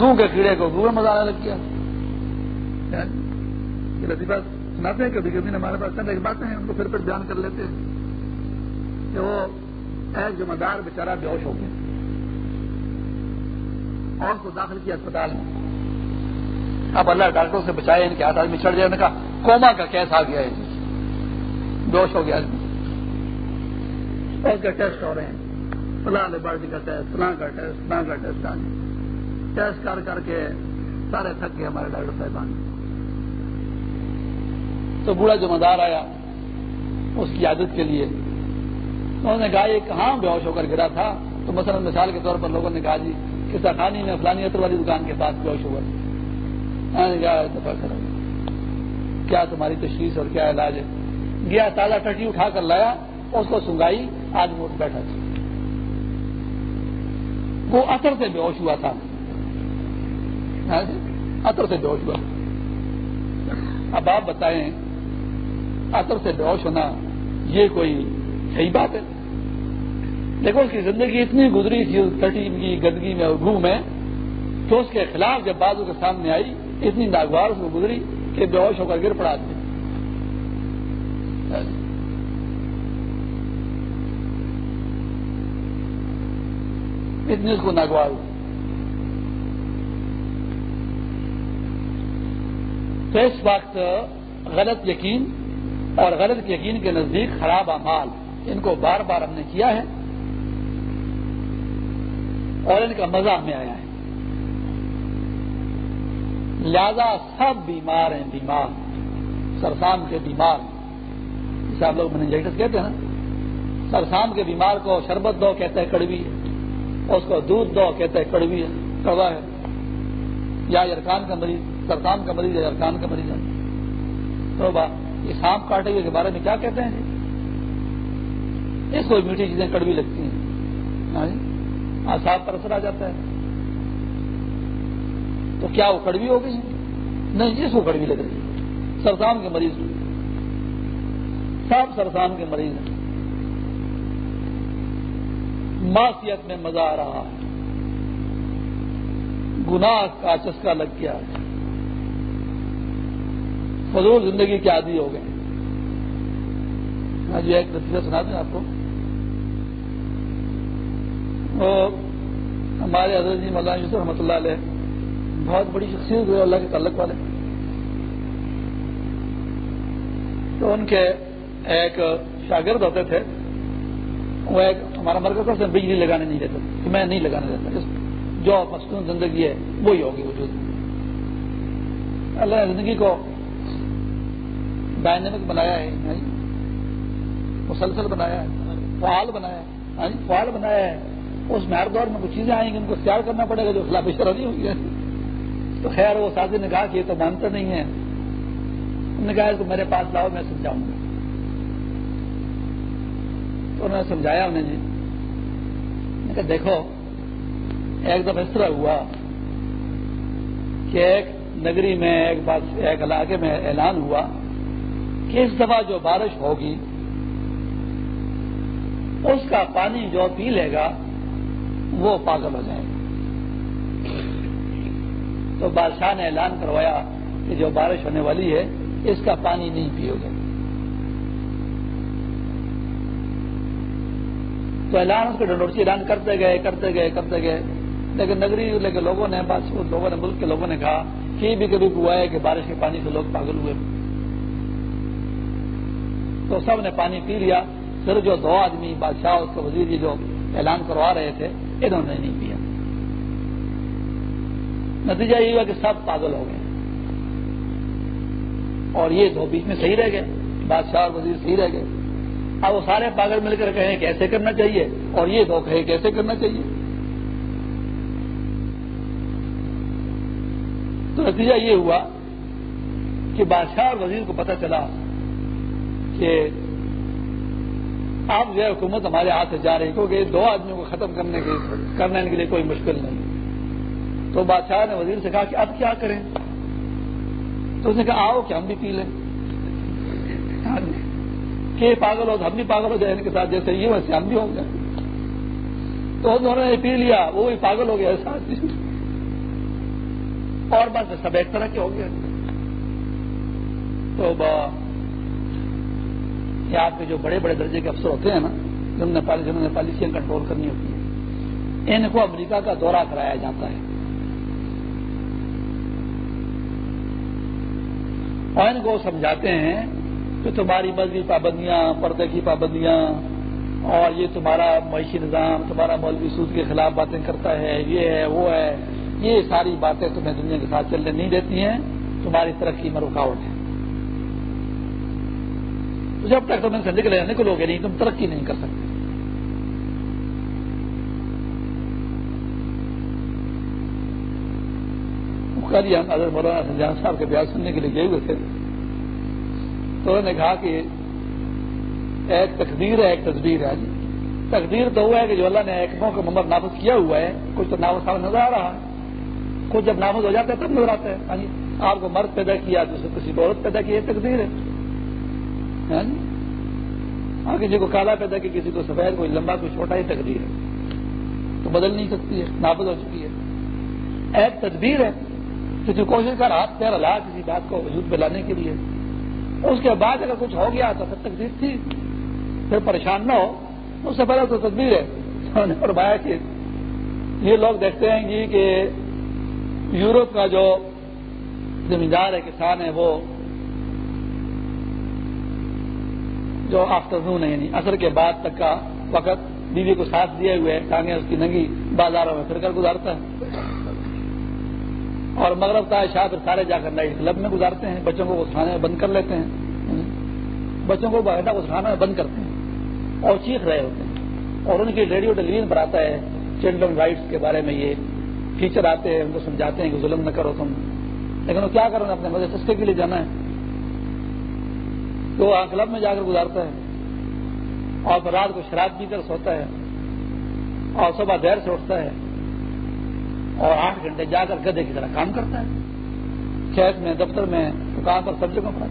گوں کے کیڑے کو گو میں مزہ آنے لگ گیا۔ یہ لطیفہ سناتے ہیں کبھی کبھی ہمارے پاس چند ایک باتیں ہیں، ان کو پھر پھر بیان کر لیتے ہیں کہ وہ ایک ذمہ دار بےچارا بے ہوش ہو گیا۔ اور کو داخل کیا اسپتال میں۔ اب اللہ ڈاکٹروں سے بچائے، ان کے ہاتھ آدمی چڑھ جائے انہوں نے کوما کا کیس آ گیا ہے جی۔ بیوش ہو گیا۔ آدمی کا ٹیسٹ ہو رہے ہیں۔ فلاں لیبارٹری کا ٹیسٹ، فلاں کا ٹیسٹ، فلاں کا ٹیسٹ۔ آ ٹیسٹ کر کر کے سارے تھک گئے ہمارے ڈاکٹر صاحبان تو بوڑھا ذمہ دار آیا اس کی عادت کے لیے۔ انہوں نے کہا یہ کہاں بے ہوش ہو کر گرا تھا۔ تو مثلا مثال کے طور پر لوگوں نے کہا جی کس خانی میں فلانی عطر والی دکان کے پاس بے ہوش ہوا کیا تمہاری تشخیص اور کیا علاج ہے؟ گیا، تازہ ٹٹی اٹھا کر لایا، اس کو سنگائی آج موٹ بیٹھا۔ تھا وہ اثر سے بے ہوش ہوا تھا۔ ہاں جی، اثر سے بے ہوش ہوا۔ اب آپ بتائیں اثر سے بے ہوش ہونا، یہ کوئی صحیح بات ہے۔ دیکھو اس کی زندگی اتنی گزری تھی ٹٹی کی، گندگی میں اور گھو میں کہ اس کے خلاف جب بازو کے سامنے آئی، اتنی ناگوار اس کو گزری کہ بے ہوش ہو کر گر پڑا دیا اتنی اس کو ناگوار۔ تو اس وقت غلط یقین اور غلط یقین کے نزدیک خراب اعمال، ان کو بار بار ہم نے کیا ہے اور ان کا مزہ ہمیں آیا ہے۔ لہذا سب بیمار ہیں، بیمار۔ سرسان کے بیمار۔ جسے آپ لوگ مینجائٹس کہتے ہیں نا۔ سرسان کے بیمار کو شربت دو کہتے ہیں کڑوی ہے اس کو دودھ دو کہتے ہیں کڑوی ہے کڑوا ہے۔ یا یرکان کا مریض سرسان کا مریض یا یرکان کا مریض۔ ہے تو بات یہ سانپ کاٹے ہوئے کے بارے میں کیا کہتے ہیں؟ اس کو میٹھی چیزیں کڑوی لگتی ہیں۔ ہاں جی؟ ہاں، آساب پر اثر آ جاتا ہے۔ تو کیا وہ کڑوی ہو گئی؟ نہیں جس کو کڑوی لگ رہی ہے۔ سرسان کے مریض۔ سب سرسان کے مریض ہیں۔ معاشیت میں مزہ آ رہا ہے۔ گناہ کا چسکا لگ گیا ہے۔ فضول زندگی کے عادی ہو گئے ہاں جی ایک نتیجہ سنا دیں آپ کو۔ ہمارے حضرت جی مولانا یوسف رحمۃ اللہ علیہ بہت بڑی شخصیت ہوئے اللہ کے تعلق والے۔ تو ان کے ایک شاگرد ہوتے تھے، وہ ایک ہمارا مرکز سے بجلی لگانے نہیں دیتے کہ میں نہیں لگانے دیتا۔ جو مصنوع زندگی ہے، وہی ہوگی وجود۔ اللہ نے زندگی کو ڈائنمک بنایا ہے ہاں جی؟ مسلسل بنایا ہے، فعال بنایا ہے ہاں جی؟ فعال بنایا ہے۔ اس میں ہر دور میں کچھ چیزیں آئیں گی، ان کو اختیار کرنا پڑے گا جو خلاف شرح نہیں ہوگی تو خیر، وہ ساتھی نے کہا کہ یہ تو مانتا نہیں ہے۔ انہوں نے کہا کہ میرے پاس لاؤ، میں سمجھاؤں گا۔ تو انہوں نے سمجھایا انہیں جی۔ میں کہ دیکھو، ایک دفعہ اس طرح ہوا کہ ایک نگری میں، ایک بات ایک علاقے میں اعلان ہوا کہ اس دفعہ جو بارش ہوگی، اس کا پانی جو پی لے گا، وہ پاگل ہو جائے گا۔ تو بادشاہ نے اعلان کروایا کہ جو بارش ہونے والی ہے، اس کا پانی نہیں پیو گے۔ تو اعلان اس کو ڈنڈورچی اعلان کرتے گئے کرتے گئے کرتے گئے۔ لیکن نگری کے لوگوں نے لوگوں نے، ملک کے لوگوں نے کہا کہ بھی کبھی ہوا ہے کہ بارش کے پانی سے لوگ پاگل ہوئے۔ تو سب نے پانی پی لیا۔ پھر جو دو آدمی بادشاہ اس کے وزیر جی جو اعلان کروا رہے تھے، انہوں نے نہیں پیا۔ نتیجہ یہ ہوا کہ سب پاگل ہو گئے۔ اور یہ دو بیچ میں صحیح رہ گئے۔ بادشاہ اور وزیر صحیح رہ گئے۔ اب وہ سارے پاگل مل کر کہیں کیسے کرنا چاہیے، اور یہ دو کہے کیسے کرنا چاہیے۔ تو نتیجہ یہ ہوا کہ بادشاہ اور وزیر کو پتہ چلا کہ اب جو حکومت ہمارے ہاتھ سے جا رہی کیونکہ دو آدمیوں کو ختم کرنے کے کرنے کے لیے کوئی مشکل نہیں۔ تو بادشاہ نے وزیر سے کہا کہ اب کیا کریں؟ تو اس نے کہا، آؤ کہ ہم بھی پی لیں۔ کہ پاگل ہو تو ہم بھی پاگل ہو جائیں ان کے ساتھ، جیسے یہ ویسے ہم بھی ہو گئے تو انہوں نے پی لیا، وہ بھی پاگل ہو گیا ساتھ۔ اور بس سب ایک طرح کے ہو گئے۔ تو کہ آپ کے جو بڑے بڑے درجے کے افسر ہوتے ہیں نا جنہوں نے جنہوں نے پالیسیاں کنٹرول کرنی ہوتی ہیں، ان کو امریکہ کا دورہ کرایا جاتا ہے۔ اور ان کو سمجھاتے ہیں کہ تمہاری مذہبی پابندیاں، پردے کی پابندیاں، اور یہ تمہارا معاشی نظام، تمہارا مولوی سود کے خلاف باتیں کرتا ہے، یہ ہے، وہ ہے، یہ ساری باتیں تمہیں دنیا کے ساتھ چلنے نہیں دیتی ہیں، تمہاری ترقی میں رکاوٹ ہے۔ جب تک تم ان سے نکلے نکلو گے نہیں، تم ترقی نہیں کر سکتے۔ حضرت مولانا سجان صاحب کے بیاض سننے کے لیے گئے ہوئے تھے۔ تو انہوں نے کہا کہ ایک تقدیر ہے، ایک تصویر ہے۔ جی تقدیر تو ہوا ہے کہ جو اللہ نے ایک موقع ممبر نافذ کیا ہوا ہے، کچھ تو نافذ سامنے نظر آ رہا ہے۔ کچھ جب نافذ ہو جاتا ہے، تب نظر آتا ہے۔ ہاں جی، آپ کو مرد پیدا کیا، دوسرے کسی کو عورت پیدا کی، یہ تقدیر ہے۔ ہاں کسی کو کالا پیدا کی کسی کو، سفید کوئی، لمبا کوئی، چھوٹا ہی تقدیر ہے۔ تو بدل نہیں سکتی ہے، نافذ ہو چکی ہے۔ ایک تدبیر ہے کسی کوشش کر، ہاتھ پیر ہلا کسی بات کو وجود پہ لانے کے لیے۔ اس کے بعد اگر کچھ ہو گیا تو پھر تقدیر تھی۔ پھر پریشان نہ ہو۔ اس سے پہلے تو تصویر ہے۔ فرمایا کہ یہ لوگ دیکھتے ہیں جی کہ یورپ کا جو زمیندار ہے، کسان ہے، وہ جو آفٹر نون ہے یعنی اثر کے بعد تک کا وقت بیوی کو ساتھ دیے ہوئے ٹانگیں اس کی ننگی بازاروں میں پھر کر گزارتا ہے۔ اور مغرب کا شاہ پھر سارے جا کر نائٹ کلب میں گزارتے ہیں۔ بچوں کو اٹھانے میں بند کر لیتے ہیں۔ بچوں کو باقاعدہ اٹھانا میں بند کرتے ہیں۔ اور چیخ رہے ہوتے ہیں۔ اور ان کی ریڈیو ٹیلی ویژن پر آتا ہے چلڈرن رائٹس کے بارے میں یہ۔ فیچر آتے ہیں، ان کو سمجھاتے ہیں کہ ظلم نہ کرو تم۔ لیکن وہ کیا کرو اپنے مزے سستے کے لیے جانا ہے۔ تو کلب میں جا کر گزارتا ہے اور رات کو شراب پی کر سوتا ہے اور صبح دیر سے اٹھتا ہے اور آٹھ گھنٹے جا کر گدے کی طرح کام کرتا ہے۔ کھیت میں، دفتر میں، دکان پر سب جگہ پر۔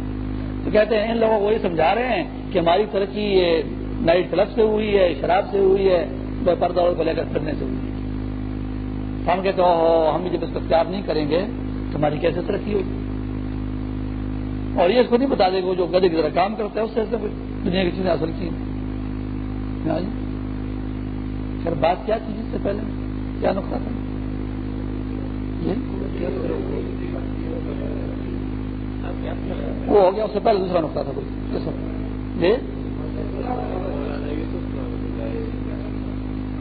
تو کہتے ہیں، ان لوگوں کو یہ سمجھا رہے ہیں کہ ہماری ترقی یہ نائٹ کلب سے ہوئی ہے، شراب سے ہوئی ہے بے پردہ کو لے کر پھرنے سے ہوئی ہے۔ ہم کہتے ہو ہم جب اس کو اختیار نہیں کریں گے تو ہماری کیسے ترقی ہوگی؟ اور یہ اس کو نہیں بتا دے گا جو گدے کی طرح کام کرتا ہے، اس سے دنیا کی چیزیں حاصل کی ہاں جی۔ پھر بات کیا تھی جس سے پہلے؟ کیا نقصان تھا؟ وہ ہو گیا، اس سے پہلے دوسرا نقطہ تھا کوئی۔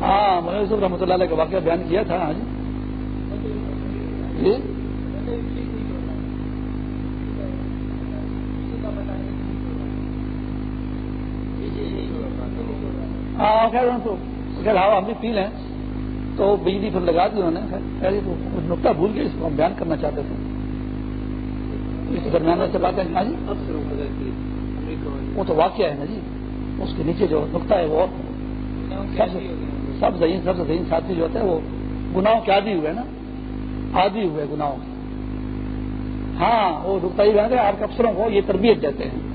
ہاں میں یوسف رحمۃ اللہ علیہ کا واقعہ بیان کیا تھا ہاں جی۔ جی ہاں خیر ہاں، ہوا ہاں، ہم بھی فیل ہیں تو بجلی پھر لگا دی انہوں نے نقطہ بھول کے اس کو ہم بیان کرنا چاہتے تھے۔ اس درمیان سے بات ہے جی؟ وہ تو واقعہ ہے نا جی۔ اس کے نیچے جو نقطہ ہے، وہ سب ذہین سب سے ذہین ساتھی جو ہوتے ہیں، وہ گناہوں کے عادی ہوئے نا۔ عادی ہوئے گناہوں ہاں وہ نقطہ ہی رہتے آپ کے افسروں کو یہ تربیت دیتے ہیں۔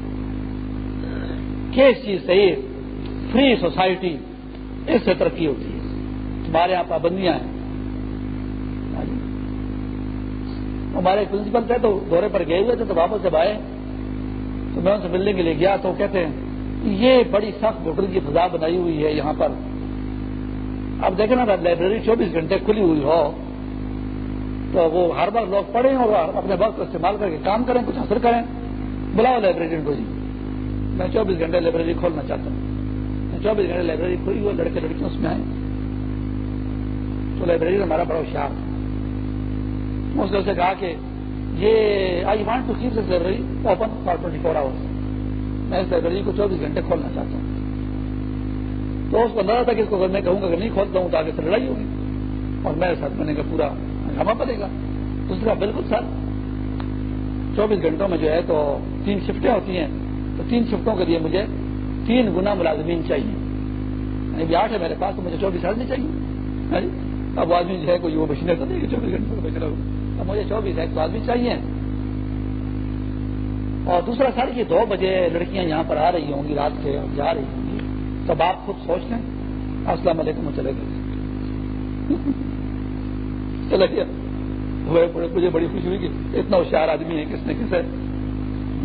کس چیز سے فری سوسائٹی اس سے ترقی ہوتی ہے۔ ہمارے یہاں پابندیاں ہیں۔ ہمارے پرنسپل تھے تو دورے پر گئے ہوئے تھے تو واپس جب آئے تو میں ان سے ملنے کے لیے گیا تو کہتے ہیں یہ بڑی سخت ہوٹل کی فضا بنائی ہوئی ہے یہاں پر۔ اب دیکھیں نا لائبریری چوبیس گھنٹے کھلی ہوئی ہو۔ تو وہ ہر وقت لوگ پڑھیں اور اپنے وقت استعمال کر کے کام کریں، کچھ حاصل کریں۔ بلاؤ لائبریری کو جی۔ میں چوبیس گھنٹے لائبریری کھولنا چاہتا ہوں۔ چوبیس گھنٹے لائبریری کھولی ہوئی لڑکے لڑکیاں اس میں آئے تو لائبریری ہمارا بڑا ہوشیار تھا۔ اس نے اسے کہا کہ یہ I want to keep this library open for twenty four hours میں اس لائبریری کو چوبیس گھنٹے کھولنا چاہتا ہوں۔ تو اس کو اندازہ تھا کہ اس کو اگر میں کہوں گا کہ نہیں کھولتا ہوں تو آگے سے لڑائی ہوگی۔ اور میرے ساتھ میں نے کہا، پورا ہنگامہ پڑے گا۔ دوسرا بالکل سر۔ چوبیس گھنٹوں میں جو ہے تو تین شفٹیں ہوتی ہیں۔ تو تین شفٹوں کے لیے مجھے تین گنا ملازمین چاہیے۔ یعنی آٹھ ہے میرے پاس، تو مجھے چوبیس آدمی چاہیے۔ ہاں جی؟ اب آدمی جو ہے کوئی وہ مشینیں تو نہیں کہ چوبیس گھنٹے اب مجھے چوبیس ایک تو آدمی چاہیے۔ اور دوسرا سر یہ دو بجے لڑکیاں یہاں پر آ رہی ہوں گی، رات سے اور جا رہی ہوں گی۔ تب آپ خود سوچ لیں۔ السلام علیکم، چلے گئے۔ چلے گیا مجھے بڑی خوشی ہوئی کہ اتنا ہوشیار آدمی ہے، کس نے کسے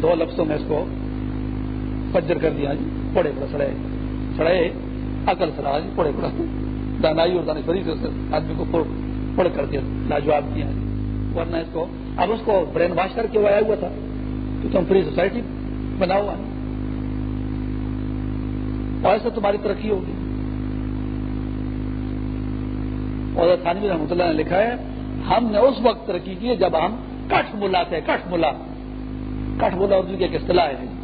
دو لفظوں میں اس کو فجر کر دیا جی۔ پڑے پڑے سڑے سڑے عقل سڑا جی پڑے پڑا دانائی اور دانشوری سے آدمی کو پڑھ کر دیا لاجواب کیا ورنہ اس کو اب اس کو برین واش کر کے وہ آیا ہوا تھا۔ کہ تم فری سوسائٹی بنا ہوا ہے۔ اور ایسے تمہاری ترقی ہوگی۔ اور تھانوی رحمۃ اللہ نے لکھا ہے، ہم نے اس وقت ترقی کی جب ہم کٹ ملا تھے کٹ ملا۔ کٹ ملا اردو کی ایک اصطلاح ہے۔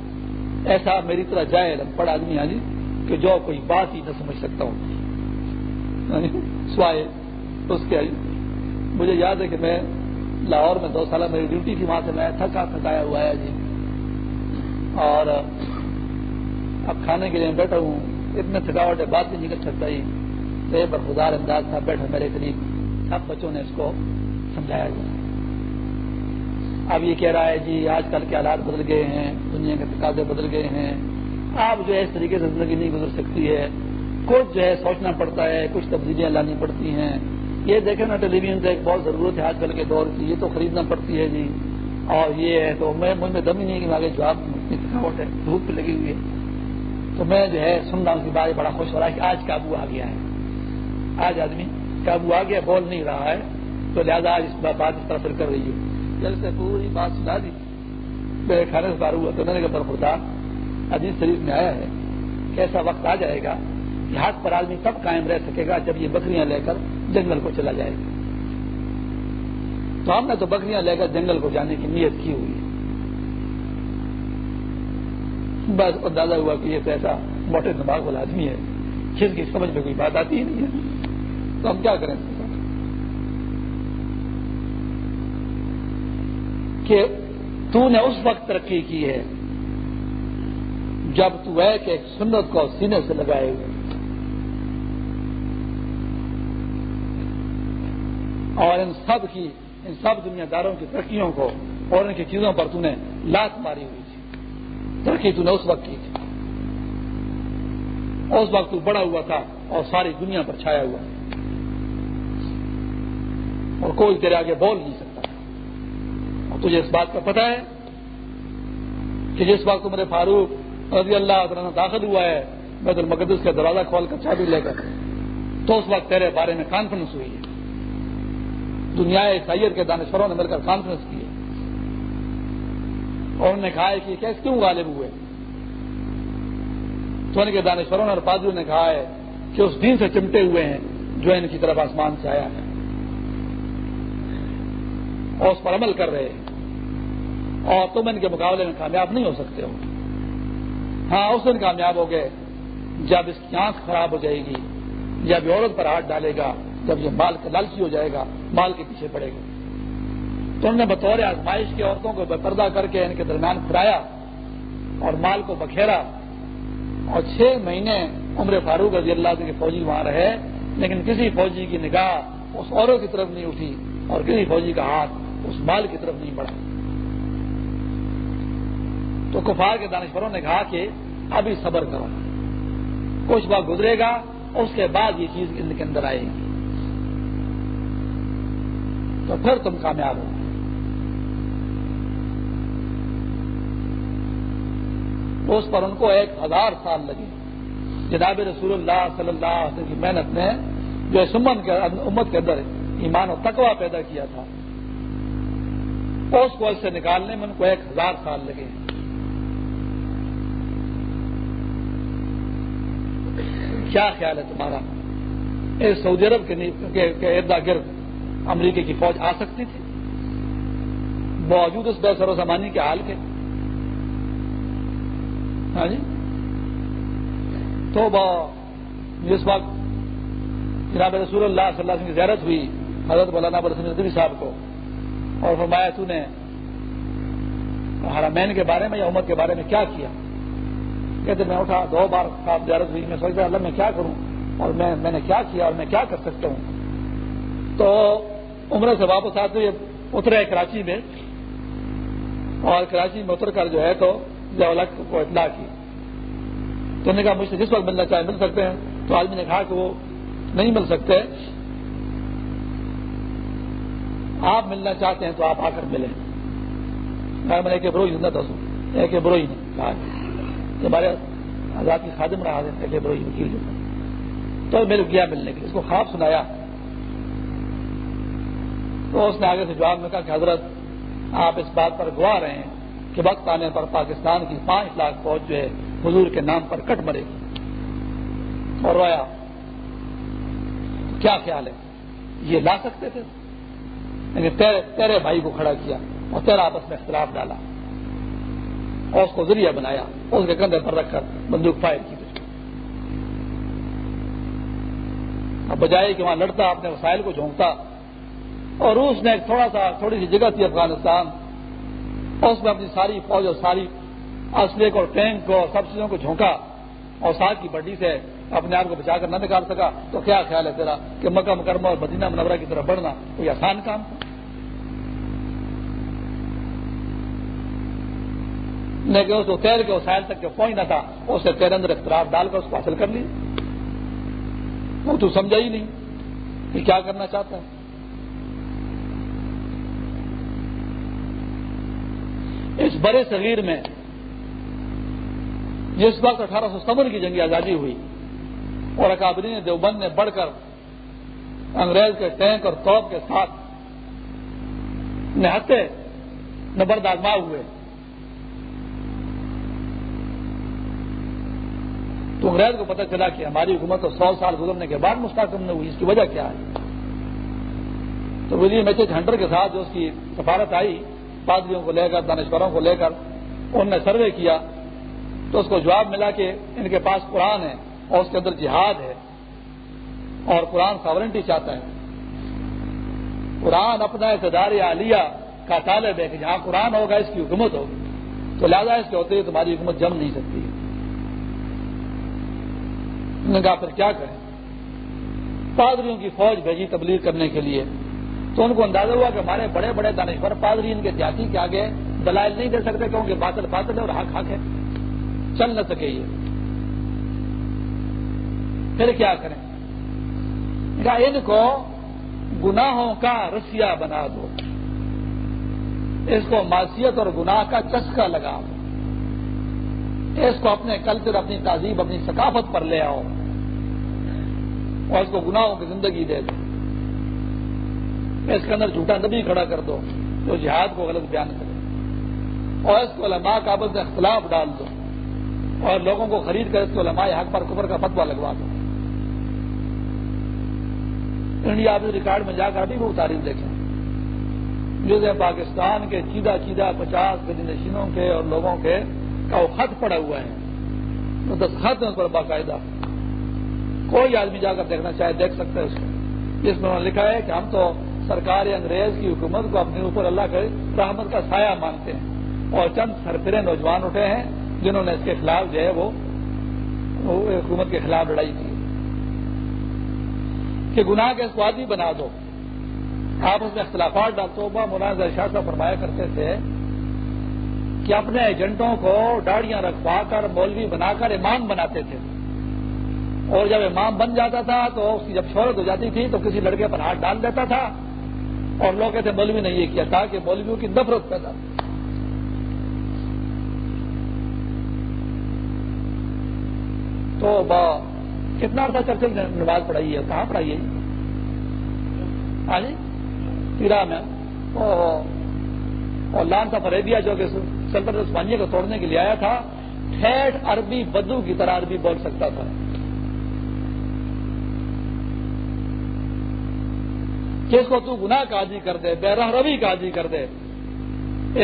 ایسا میری طرح جائے پڑھ آدمی آدمی کہ جو کوئی بات ہی نہ سمجھ سکتا ہوں۔ یعنی سوائے اس کے مجھے یاد ہے کہ میں لاہور میں دو سال میری ڈیوٹی تھی، وہاں سے میں تھکا تھکایا ہوا ہے جی۔ اور اب کھانے کے لیے بیٹھا ہوں۔ اتنے تھکاوٹ ہے، بات بھی نکل سکتا ہی تو انداز تھا، بیٹھا میرے قریب۔ سب بچوں نے اس کو سمجھایا گیا اب یہ کہہ رہا ہے جی آج کل کے حالات بدل گئے ہیں، دنیا کے تقاضے بدل گئے ہیں۔ آپ جو ہے اس طریقے سے زندگی نہیں گزر سکتی ہے۔ کچھ جو ہے سوچنا پڑتا ہے، کچھ تبدیلیاں لانی پڑتی ہیں۔ یہ دیکھیں نا، ٹیلی ویژن سے ایک بہت ضرورت ہے آج کل کے دور کی، یہ تو خریدنا پڑتی ہے جی۔ اور یہ ہے تو میں مجھ میں دم ہی نہیں کہ آگے جواب تھکاوٹ ہے، دھوپ پہ لگی ہوئی ہے۔ تو میں جو ہے سن رہا ہوں کہ بات بڑا خوش ہو رہا ہے کہ آج قابو آ گیا ہے۔ آج آدمی قابو آ گیا، بول نہیں رہا ہے۔ تو لہٰذا آج اس بات اس طرح کر رہی ہے۔ جل سے پوری بات سنا دی۔ میرے کھانے سے بار ہوا تو میں نے کہا برخدا عزیز شریف میں آیا ہے کہ ایسا وقت آ جائے گا کہ ہاتھ پر آدمی تب قائم رہ سکے گا جب یہ بکریاں لے کر جنگل کو چلا جائے گا۔ تو ہم نے تو بکریاں لے کر جنگل کو جانے کی نیت کی ہوئی۔ بس اندازہ ہوا کہ یہ تو ایسا موٹے دماغ والا آدمی ہے، جس کی سمجھ میں کوئی بات آتی ہی نہیں ہے۔ تو ہم کیا کریں؟ کہ تو نے اس وقت ترقی کی ہے جب تو ہے کہ ایک سنت کو سینے سے لگائے ہوئے۔ اور ان سب کی، ان سب دنیا داروں کی ترقیوں کو اور ان کی چیزوں پر تو نے لات ماری ہوئی تھی۔ ترقی تو نے اس وقت کی تھی۔ اس وقت تو بڑا ہوا تھا اور ساری دنیا پر چھایا ہوا۔ اور کوئی تیرے آگے بول نہیں اور تجھے اس بات کا پتہ ہے کہ جس وقت میرے فاروق رضی اللہ عنہ داخل ہوا ہے، بیت المقدس کا دروازہ کھول کر چابی لے کر، تو اس وقت تیرے بارے میں کانفرنس ہوئی ہے۔ دنیا سید کے دانشوروں نے مل کر کانفرنس کی اور انہوں نے کہا ہے کہ کیسے کیوں غالب ہوئے؟ تو ان کے دانشوروں نے اور پادریوں نے کہا ہے کہ اس دن سے چمٹے ہوئے ہیں جو ان کی طرف آسمان سے آیا ہے۔ اور اس پر عمل کر رہے ہیں۔ اور تم ان کے مقابلے میں کامیاب نہیں ہو سکتے ہو۔ ہاں اس دن کامیاب ہو گئے۔ جب اس کی آنکھ خراب ہو جائے گی، جب عورت پر ہاتھ ڈالے گا، جب یہ مال کا لالچی ہو جائے گا مال کے پیچھے پڑے گا۔ تو انہوں نے بطور آزمائش کی عورتوں کو بے پردہ کر کے ان کے درمیان پھرایا اور مال کو بکھیرا۔ اور چھ مہینے عمر فاروق رضی اللہ کے فوجی وہاں رہے، لیکن کسی فوجی کی نگاہ اس عورت کی طرف نہیں اٹھی اور کسی فوجی کا ہاتھ اس مال کی طرف نہیں بڑھا۔ تو کفار کے دانشوروں نے کہا کہ ابھی صبر کرو۔ کچھ وقت گزرے گا، اس کے بعد یہ چیز ان کے اندر آئے گی۔ تو پھر تم کامیاب ہو۔ اس پر ان کو ایک ہزار سال لگے۔ جناب رسول اللہ صلی اللہ علیہ وسلم کی محنت نے جو سمن امت کے اندر ایمان و تقوا پیدا کیا تھا، اس کو اس سے نکالنے میں ان کو ایک ہزار سال لگے۔ کیا خیال ہے تمہارا؟ اس سعودی عرب کے اردا گرد امریکہ کی فوج آ سکتی تھی؟ باوجود اس بے سر کے حال کے۔ ہاں جی؟ تو جس وقت جناب رسول اللہ صلی اللہ علیہ وسلم کی زیارت ہوئی، حضرت مولانا برسم ندوی صاحب کو، اور فرمایا، تو نے حرمین کے بارے میں یا امت کے بارے میں کیا کیا؟ کہتے میں اٹھا، دو بار صاحب زیارت ہوئی، میں سوچتا اللہ میں کیا کروں؟ اور میں میں نے کیا کیا اور میں کیا کر سکتا ہوں؟ تو عمرے سے واپس آتے ہوئے اترے کراچی میں۔ اور کراچی میں اتر کر جو ہے تو جولک کو اطلاع کی۔ تو نے کہا، مجھ سے جس وقت ملنا چاہے مل سکتے ہیں۔ تو آدمی نے کہا کہ وہ نہیں مل سکتے۔ آپ ملنا چاہتے ہیں تو آپ آ کر ملیں۔ میں نے ایک بروئی زندہ دسوں ایک بروئی نے کہا۔ ہمارے آزاد کی خادم رہا ہے بروئی وکیل جو تو میرے گیا ملنے کے لیے؟ اس کو خواب سنایا۔ تو اس نے آگے سے جواب میں کہا کہ حضرت، آپ اس بات پر گوا رہے ہیں کہ وقت آنے پر پاکستان کی پانچ لاکھ فوج جو ہے، حضور کے نام پر کٹ مرے گی۔ اور رویا کیا خیال ہے؟ یہ لا سکتے تھے؟ لیکن تیرے تیرے بھائی کو کھڑا کیا اور تیرا آپس میں اختلاف ڈالا۔ اور اس کو ذریعہ بنایا۔ اس کے کندھے پر رکھ کر بندوق فائر کی اب بجائے کہ وہاں لڑتا اپنے وسائل کو جھونکتا اور روس نے ایک تھوڑا سا تھوڑی سی جگہ تھی افغانستان اور اس میں اپنی ساری فوج اور ساری اسلحے کو ٹینک کو سب چیزوں کو جھونکا اور ساتھ کی بڈی سے اپنے آپ کو بچا کر نہ نکال سکا تو کیا خیال ہے تیرا کہ مکہ مکرمہ اور مدینہ منورہ کی طرف بڑھنا کوئی آسان کام تھا لیکن اس کو تیر کے وسائل تک جو پہنچنا تھا اسے تیرے اندر اختلاف ڈال کر اس کو حاصل کر لی۔ وہ تو سمجھا ہی نہیں کہ کیا کرنا چاہتا ہے۔ اس بڑے صغیر میں، جس وقت اٹھارہ سو ستر کی جنگی آزادی ہوئی، اور اکابرین دیوبند نے بڑھ کر انگریز کے ٹینک اور توپ کے ساتھ نہتے نبرد آزما ہوئے۔ تو انگریز کو پتہ چلا کہ ہماری حکومت تو سو سال گزرنے کے بعد مستحکم نے ہوئی، اس کی وجہ کیا ہے؟ تو ولیم ایچ ایچ ہنٹر کے ساتھ جو اس کی سفارت آئی، پادریوں کو لے کر، دانشوروں کو لے کر، انہوں نے سروے کیا، تو اس کو جواب ملا کہ ان کے پاس قرآن ہے اور اس کے اندر جہاد ہے اور قرآن ساورنٹی چاہتا ہے۔ قرآن اپنا اقتدار عالیہ کا طالب ہے کہ جہاں قرآن ہوگا، اس کی حکومت ہوگی۔ تو لہٰذا اس کے ہوتے تمہاری حکومت جم نہیں سکتی۔ نے کہا پھر کیا کریں؟ پادریوں کی فوج بھیجی تبلیغ کرنے کے لیے۔ تو ان کو اندازہ ہوا کہ ہمارے بڑے بڑے دانشور پادری ان کے جاتی کے آگے دلائل نہیں دے سکتے کیونکہ باطل باطل ہے اور حق حق ہے۔ چل نہ سکے یہ۔ پھر کیا کریں؟ ان کو گناہوں کا رسیا بنا دو۔ اس کو معاشیت اور گناہ کا چسکا لگا دو۔ اس کو اپنے کلچر، اپنی تہذیب، اپنی ثقافت پر لے آؤ۔ اور اس کو گناہوں کی زندگی دے دو۔ اس کے اندر جھوٹا نبی کھڑا کر دو جو جہاد کو غلط بیان کرے۔ اور اس کو علماء کابل سے اختلاف ڈال دو۔ اور لوگوں کو خرید کر اس کو علماء حق پر کبر کا فتوا لگوا دو۔ انڈیا ریکارڈ میں جا کر ابھی وہ تاریخ دیکھیں۔ جسے پاکستان کے چیدہ چیدہ پچاس گدی نشینوں کے اور لوگوں کے کا وہ خط پڑا ہوا ہے۔ تو خط ہے اس پر باقاعدہ۔ کوئی آدمی جا کر دیکھنا چاہے، دیکھ سکتا ہے اس کو۔ جس میں انہوں نے لکھا ہے کہ ہم تو سرکار انگریز کی حکومت کو اپنے اوپر اللہ کے رحمت کا سایہ مانتے ہیں۔ اور چند سرفرے نوجوان اٹھے ہیں جنہوں نے اس کے خلاف جو ہے وہ حکومت کے خلاف لڑائی کی۔ کہ گناہ کے سوادی بنا دو۔ آپ اس میں اختلافات ڈالتے مولانا شاہ صاحب فرمایا کرتے تھے کہ اپنے ایجنٹوں کو ڈاڑیاں رکھوا کر، مولوی بنا کر، امام بناتے تھے۔ اور جب امام بن جاتا تھا تو اس کی جب شہرت ہو جاتی تھی تو کسی لڑکے پر ہاتھ ڈال دیتا تھا اور لوگ کہتے مولوی نے یہ کیا تھا کہ مولویوں کی نفرت پیدا تو با کتنا عرصہ چرچل نے نماز پڑھائی ہے؟ کہاں پڑھائی ہے؟ ہاں جی؟ پیرا میں۔ اور لان تھا فریبیا جو کہ سلطنت عثمانیہ کو توڑنے کے لیے آیا تھا ٹھیٹ عربی بدو کی طرح عربی بول سکتا تھا۔ کہ اس کو تو گناہ کا عادی کر دے بے روی کا عادی کر دے۔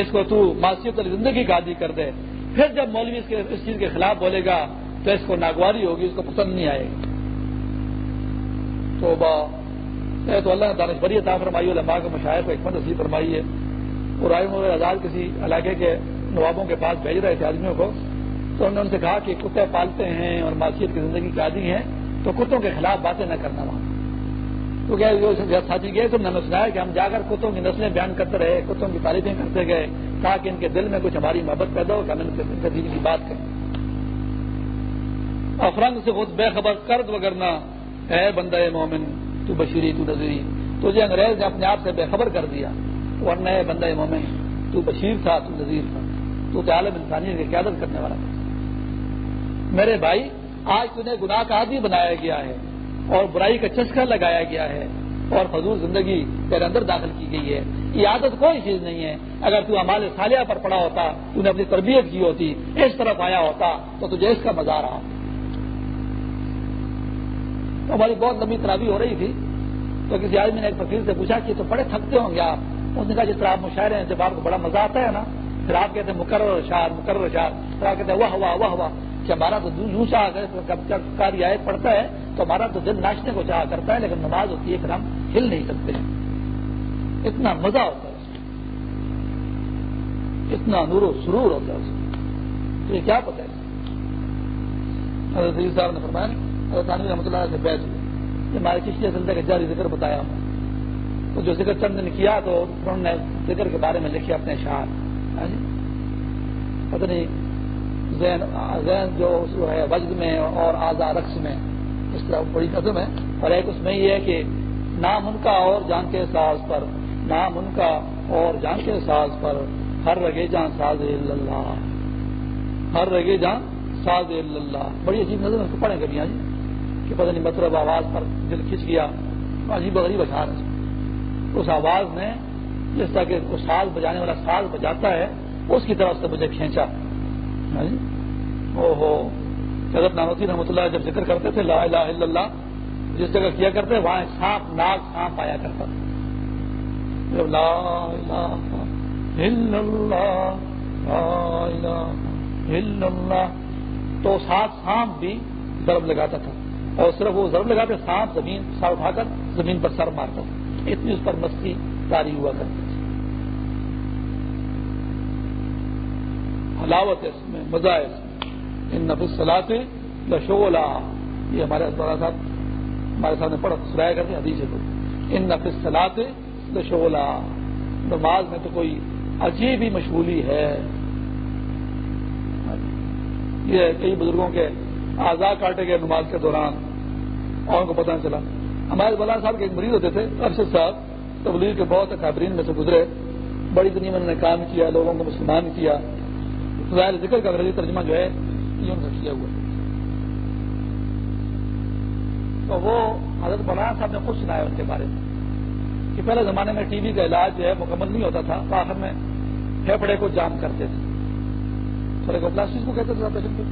اس کو تو معاشیت والی زندگی کا عادی کر دے۔ پھر جب مولوی اس, کے اس چیز کے خلاف بولے گا تو اس کو ناگواری ہوگی اس کو پسند نہیں آئے گی۔ تو با تو اللہ نے دانش بری عطا فرمائی علماء کے مشاعر کو ایک مند نصیب فرمائی ہے۔ اور آئے آزاد کسی علاقے کے نوابوں کے پاس بھیج رہے تھے آدمیوں کو تو انہوں نے ان سے کہا کہ کتے پالتے ہیں اور معاشیت کی زندگی کے عادی ہیں تو کتوں کے خلاف باتیں نہ کرنا وہاں۔ تو کیا ساتھی گئے تو نے سنایا کہ ہم جا کر کتوں کی نسلیں بیان کرتے رہے، کتوں کی تعریفیں کرتے گئے، تاکہ ان کے دل میں کچھ ہماری محبت پیدا ہو، کہ ہم ان کے دل کی بات کریں۔ افرنگ سے خود بے خبر کرد وغیرہ ہے بندہ مومن، تو بشیری، تو نظری تجھے انگریز نے اپنے آپ سے بے خبر کر دیا، ورنہ ہے بندہ مومن، تو بشیر تھا، تو نذیر تھا۔ تو عالم انسانی کی قیادت کرنے والا تھا۔ میرے بھائی، آج تمہیں گناہ کا عادی بنایا گیا ہے۔ اور برائی کا چسکا لگایا گیا ہے اور فضول زندگی تیرے اندر داخل کی گئی ہے۔ یہ عادت کوئی چیز نہیں ہے۔ اگر تو امال سالیہ پر پڑا ہوتا، تو نے اپنی تربیت کی ہوتی، اس طرف آیا ہوتا، تو تجھے اس کا مزہ رہا۔ تو ہماری بہت لمبی ترابی ہو رہی تھی۔ تو کسی آدمی نے ایک فقیر سے پوچھا کہ تو بڑے تھکتے ہوں گے آپ؟ اس نے کہا جس طرح آپ مشاعرے ہیں، جب آپ کو بڑا مزہ آتا ہے نا، پھر آپ کہتے ہیں مقرر اشار مقرر اشار پھر آپ کہتے ہیں وہ ہوا وہ ہوا کہ ہمارا تو دل یوں چاہ کر کاری آئے پڑتا ہے تو ہمارا تو دل ناچنے کو چاہ کرتا ہے، لیکن نماز ہوتی ہے پھر ہم ہل نہیں سکتے۔ اتنا مزہ ہوتا ہے اس اتنا نور و سرور ہوتا ہے اس تو یہ کیا پتا ہے؟ حضرت صاحب نے فرمایا، حضرت رحمۃ اللہ سے بیٹھ ہوئی۔ ہمارے کشتی سلطے کا جاری ذکر بتایا تو جو ذکر چند نے کیا تو انہوں نے ذکر کے بارے میں لکھے اپنے شعر ہاں جی؟ پتہ نہیں ذہن جو ہے، وجد میں اور آزاد رقص میں، اس طرح بڑی قدم ہے، اور ایک اس میں یہ ہے کہ نام ان کا اور جان کے ساز پر، نام ان کا اور جان کے ساز پر، ہر رگے جان ساز اللہ، ہر رگے جان ساز اللہ، بڑی عجیب نظر کو پڑھیں کبھی جی کہ پتہ نہیں مطلب آواز پر دل کھنچ گیا، عجیب غریب اشار ہے اس آواز نے جس طرح کہ ساز بجانے والا ساز بجاتا ہے، اس کی طرف سے مجھے کھینچا ہاں جی؟ او ہو حضرت نانوتی رحمۃ اللہ جب ذکر کرتے تھے، لا الہ الا اللہ، جس جگہ کیا کرتے، وہاں سانپ، ناگ سانپ آیا کرتا جب لا الہ الا اللہ، لا الہ الا اللہ، تو ساتھ سانپ بھی ضرب لگاتا تھا۔ اور صرف وہ ضرب لگاتے، سانپ زمین سر اٹھا کر زمین پر سر مارتا تھا۔ اتنی اس پر مستی تاری ہوا کرتی تھی حلاوت اس میں، مزہ ہے اس میں۔ ان نفس صلاح لشولا یہ ہمارے بڑا صاحب ہمارے سامنے پڑھ سنایا کرتے حدیث ہے ان نفس صلاح لشولا نماز میں تو کوئی عجیب ہی مشغولی ہے۔ یہ کئی بزرگوں کے آزاد کاٹے گئے نماز کے دوران۔ اور ان کو پتہ نہیں چلا۔ ہمارے بلا صاحب کے ایک مریض ہوتے تھے، ارشد صاحب، تبلیغ کے بہت اکابرین میں سے گزرے۔ بڑی دنیا میں انہوں نے کام کیا، لوگوں کو مسلمان کیا۔ ظاہر ذکر کا انگریزی ترجمہ جو ہے یہ ان کا کیا ہوا تو وہ حضرت مولانا صاحب نے خود سنایا ان کے بارے میں کہ پہلے زمانے میں ٹی وی کا علاج جو ہے مکمل نہیں ہوتا تھا آخر میں پھیپڑے کو جام کرتے تھے۔ تھوڑے کو پلاسٹک کو کہتے تھے پیشنٹ کو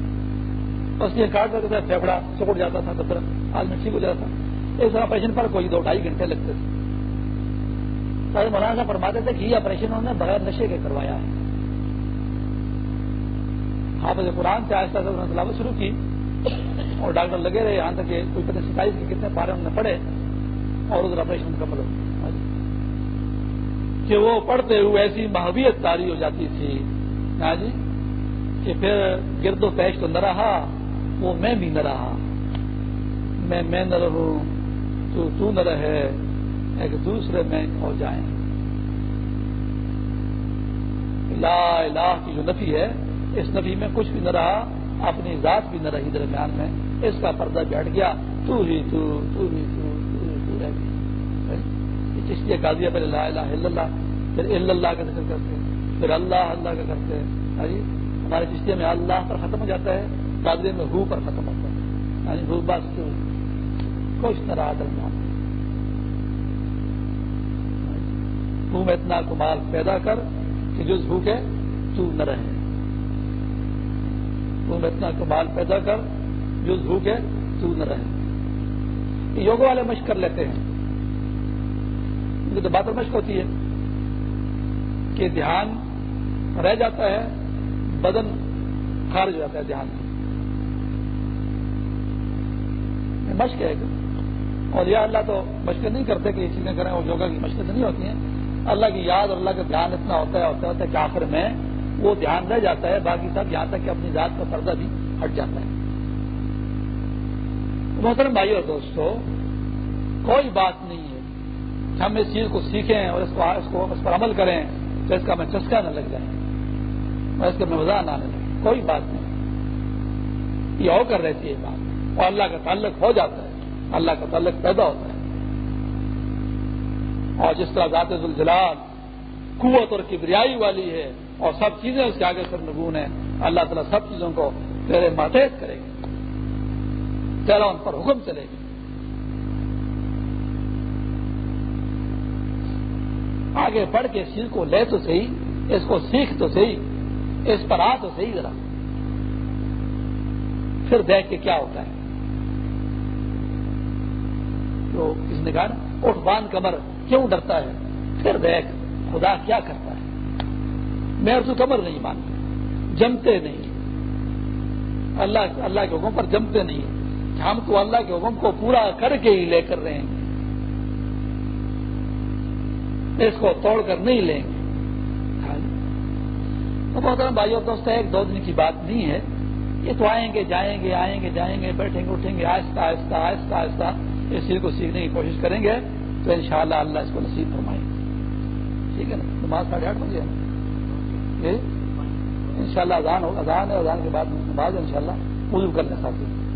بس یہ کاٹ کرتے تھے پھیپڑا چکٹ جاتا تھا تو پھر آدمی ٹھیک ہو جاتا تھا۔ اس طرح آپریشن پر کوئی دو ڈھائی گھنٹے لگتے تھے۔ مولانا صاحب فرماتے تھے کہ یہ آپریشن انہوں نے بغیر نشے کے کروایا ہے۔ حافظ قرآن سے آہستہ آہستہ تلاوت شروع کی اور ڈاکٹر لگے رہے یہاں تک کہ کوئی پتہ ستائیس کے کتنے پارے انہوں نے پڑھے اور ادھر آپریشن مکمل ہو کہ وہ پڑھتے ہوئے ایسی محبیت تاری ہو جاتی تھی۔ ہاں جی؟ کہ پھر گرد و پیش تو نہ رہا، وہ میں بھی نہ رہا۔ میں میں نہ رہوں، تو تو نہ رہے، ایک دوسرے میں ہو جائیں۔ لا الہ کی جو نفی ہے اس نبی میں کچھ بھی نہ رہا، اپنی ذات بھی نہ رہی درمیان میں، اس کا پردہ بیٹھ گیا، تو ہی تو تو ہی تو تو رہ گئی۔ چشتی قاضیہ پہلے لا الہ الا اللہ، پھر الا اللہ کا ذکر کرتے ہیں، پھر اللہ اللہ کا کرتے ہیں۔ ہاں جی؟ ہمارے چشتے میں اللہ پر ختم ہو جاتا ہے قادری میں ہو پر ختم ہوتا ہے۔ ہاں جی؟ ہو بس کچھ نہ رہا درمیان ہاں جی؟ تو میں اتنا کمال پیدا کر کہ جو بھوکے تو نہ رہے۔ تم اتنا کمال پیدا کر، جو بھوکے تو نہ رہے۔ یوگ والے مشق کر لیتے ہیں۔ ان کی تو بات مشق ہوتی ہے کہ دھیان رہ جاتا ہے، بدن خارج ہو جاتا ہے دھیان مشق ہے اور یا اللہ تو مشق نہیں کرتے کہ یہ چیزیں کریں، اور یوگا کی مشقیں نہیں ہوتی ہیں۔ اللہ کی یاد اور اللہ کا دھیان اتنا ہوتا ہے ہوتا ہے کہ آخر میں وہ دھیان رہ جاتا ہے، باقی سب یہاں تک کہ اپنی ذات کا پردہ بھی ہٹ جاتا ہے۔ محترم بھائی اور دوستو، کوئی بات نہیں ہے۔ کہ ہم اس چیز کو سیکھیں اور اس کو اس کو، اس پر عمل کریں تو اس کا میں چسکا نہ لگ جائے اور اس کا میں وزا نہ لگے۔ کوئی بات نہیں۔ یہ ہو کر رہتی ہے بات۔ اور اللہ کا تعلق ہو جاتا ہے۔ اللہ کا تعلق پیدا ہوتا ہے۔ اور جس طرح ذات الجلال قوت اور کبریائی والی ہے اور سب چیزیں اس کے آگے سر نگون ہیں۔ اللہ تعالیٰ سب چیزوں کو تیرے ماتحت کرے گی۔ تیرا ان پر حکم چلے گی۔ آگے بڑھ کے اس چیز کو لے تو صحیح، اس کو سیکھ تو صحیح، اس پر آ تو صحیح ذرا۔ پھر دیکھ کے کیا ہوتا ہے۔ تو کسی نے کہا اٹھ باندھ کمر، کیوں ڈرتا ہے؟ پھر دیکھ، خدا کیا کرتا ہے؟ میں تو کمر نہیں مانتا جمتے نہیں اللہ اللہ کے حکم پر جمتے نہیں ہم تو اللہ کے حکم کو پورا کر کے ہی لے کر رہے ہیں۔ اس کو توڑ کر نہیں لیں گے۔ ہاں جی۔ تو محترم بھائی اور دوست ایک دو دن کی بات نہیں ہے۔ یہ تو آئیں گے، جائیں گے، آئیں گے، جائیں گے، بیٹھیں گے، اٹھیں گے، آہستہ آہستہ آہستہ آہستہ۔ اس چیز کو سیکھنے کی کوشش کریں گے تو انشاءاللہ اللہ اس کو نصیب فرمائیں گے ٹھیک ہے نا؟ نماز ساڑھے آٹھ بجے جی؟ ان شاء اللہ اذان ہو اذان ہے، اذان کے بعد نماز ان شاء اللہ کر لیں ساتھی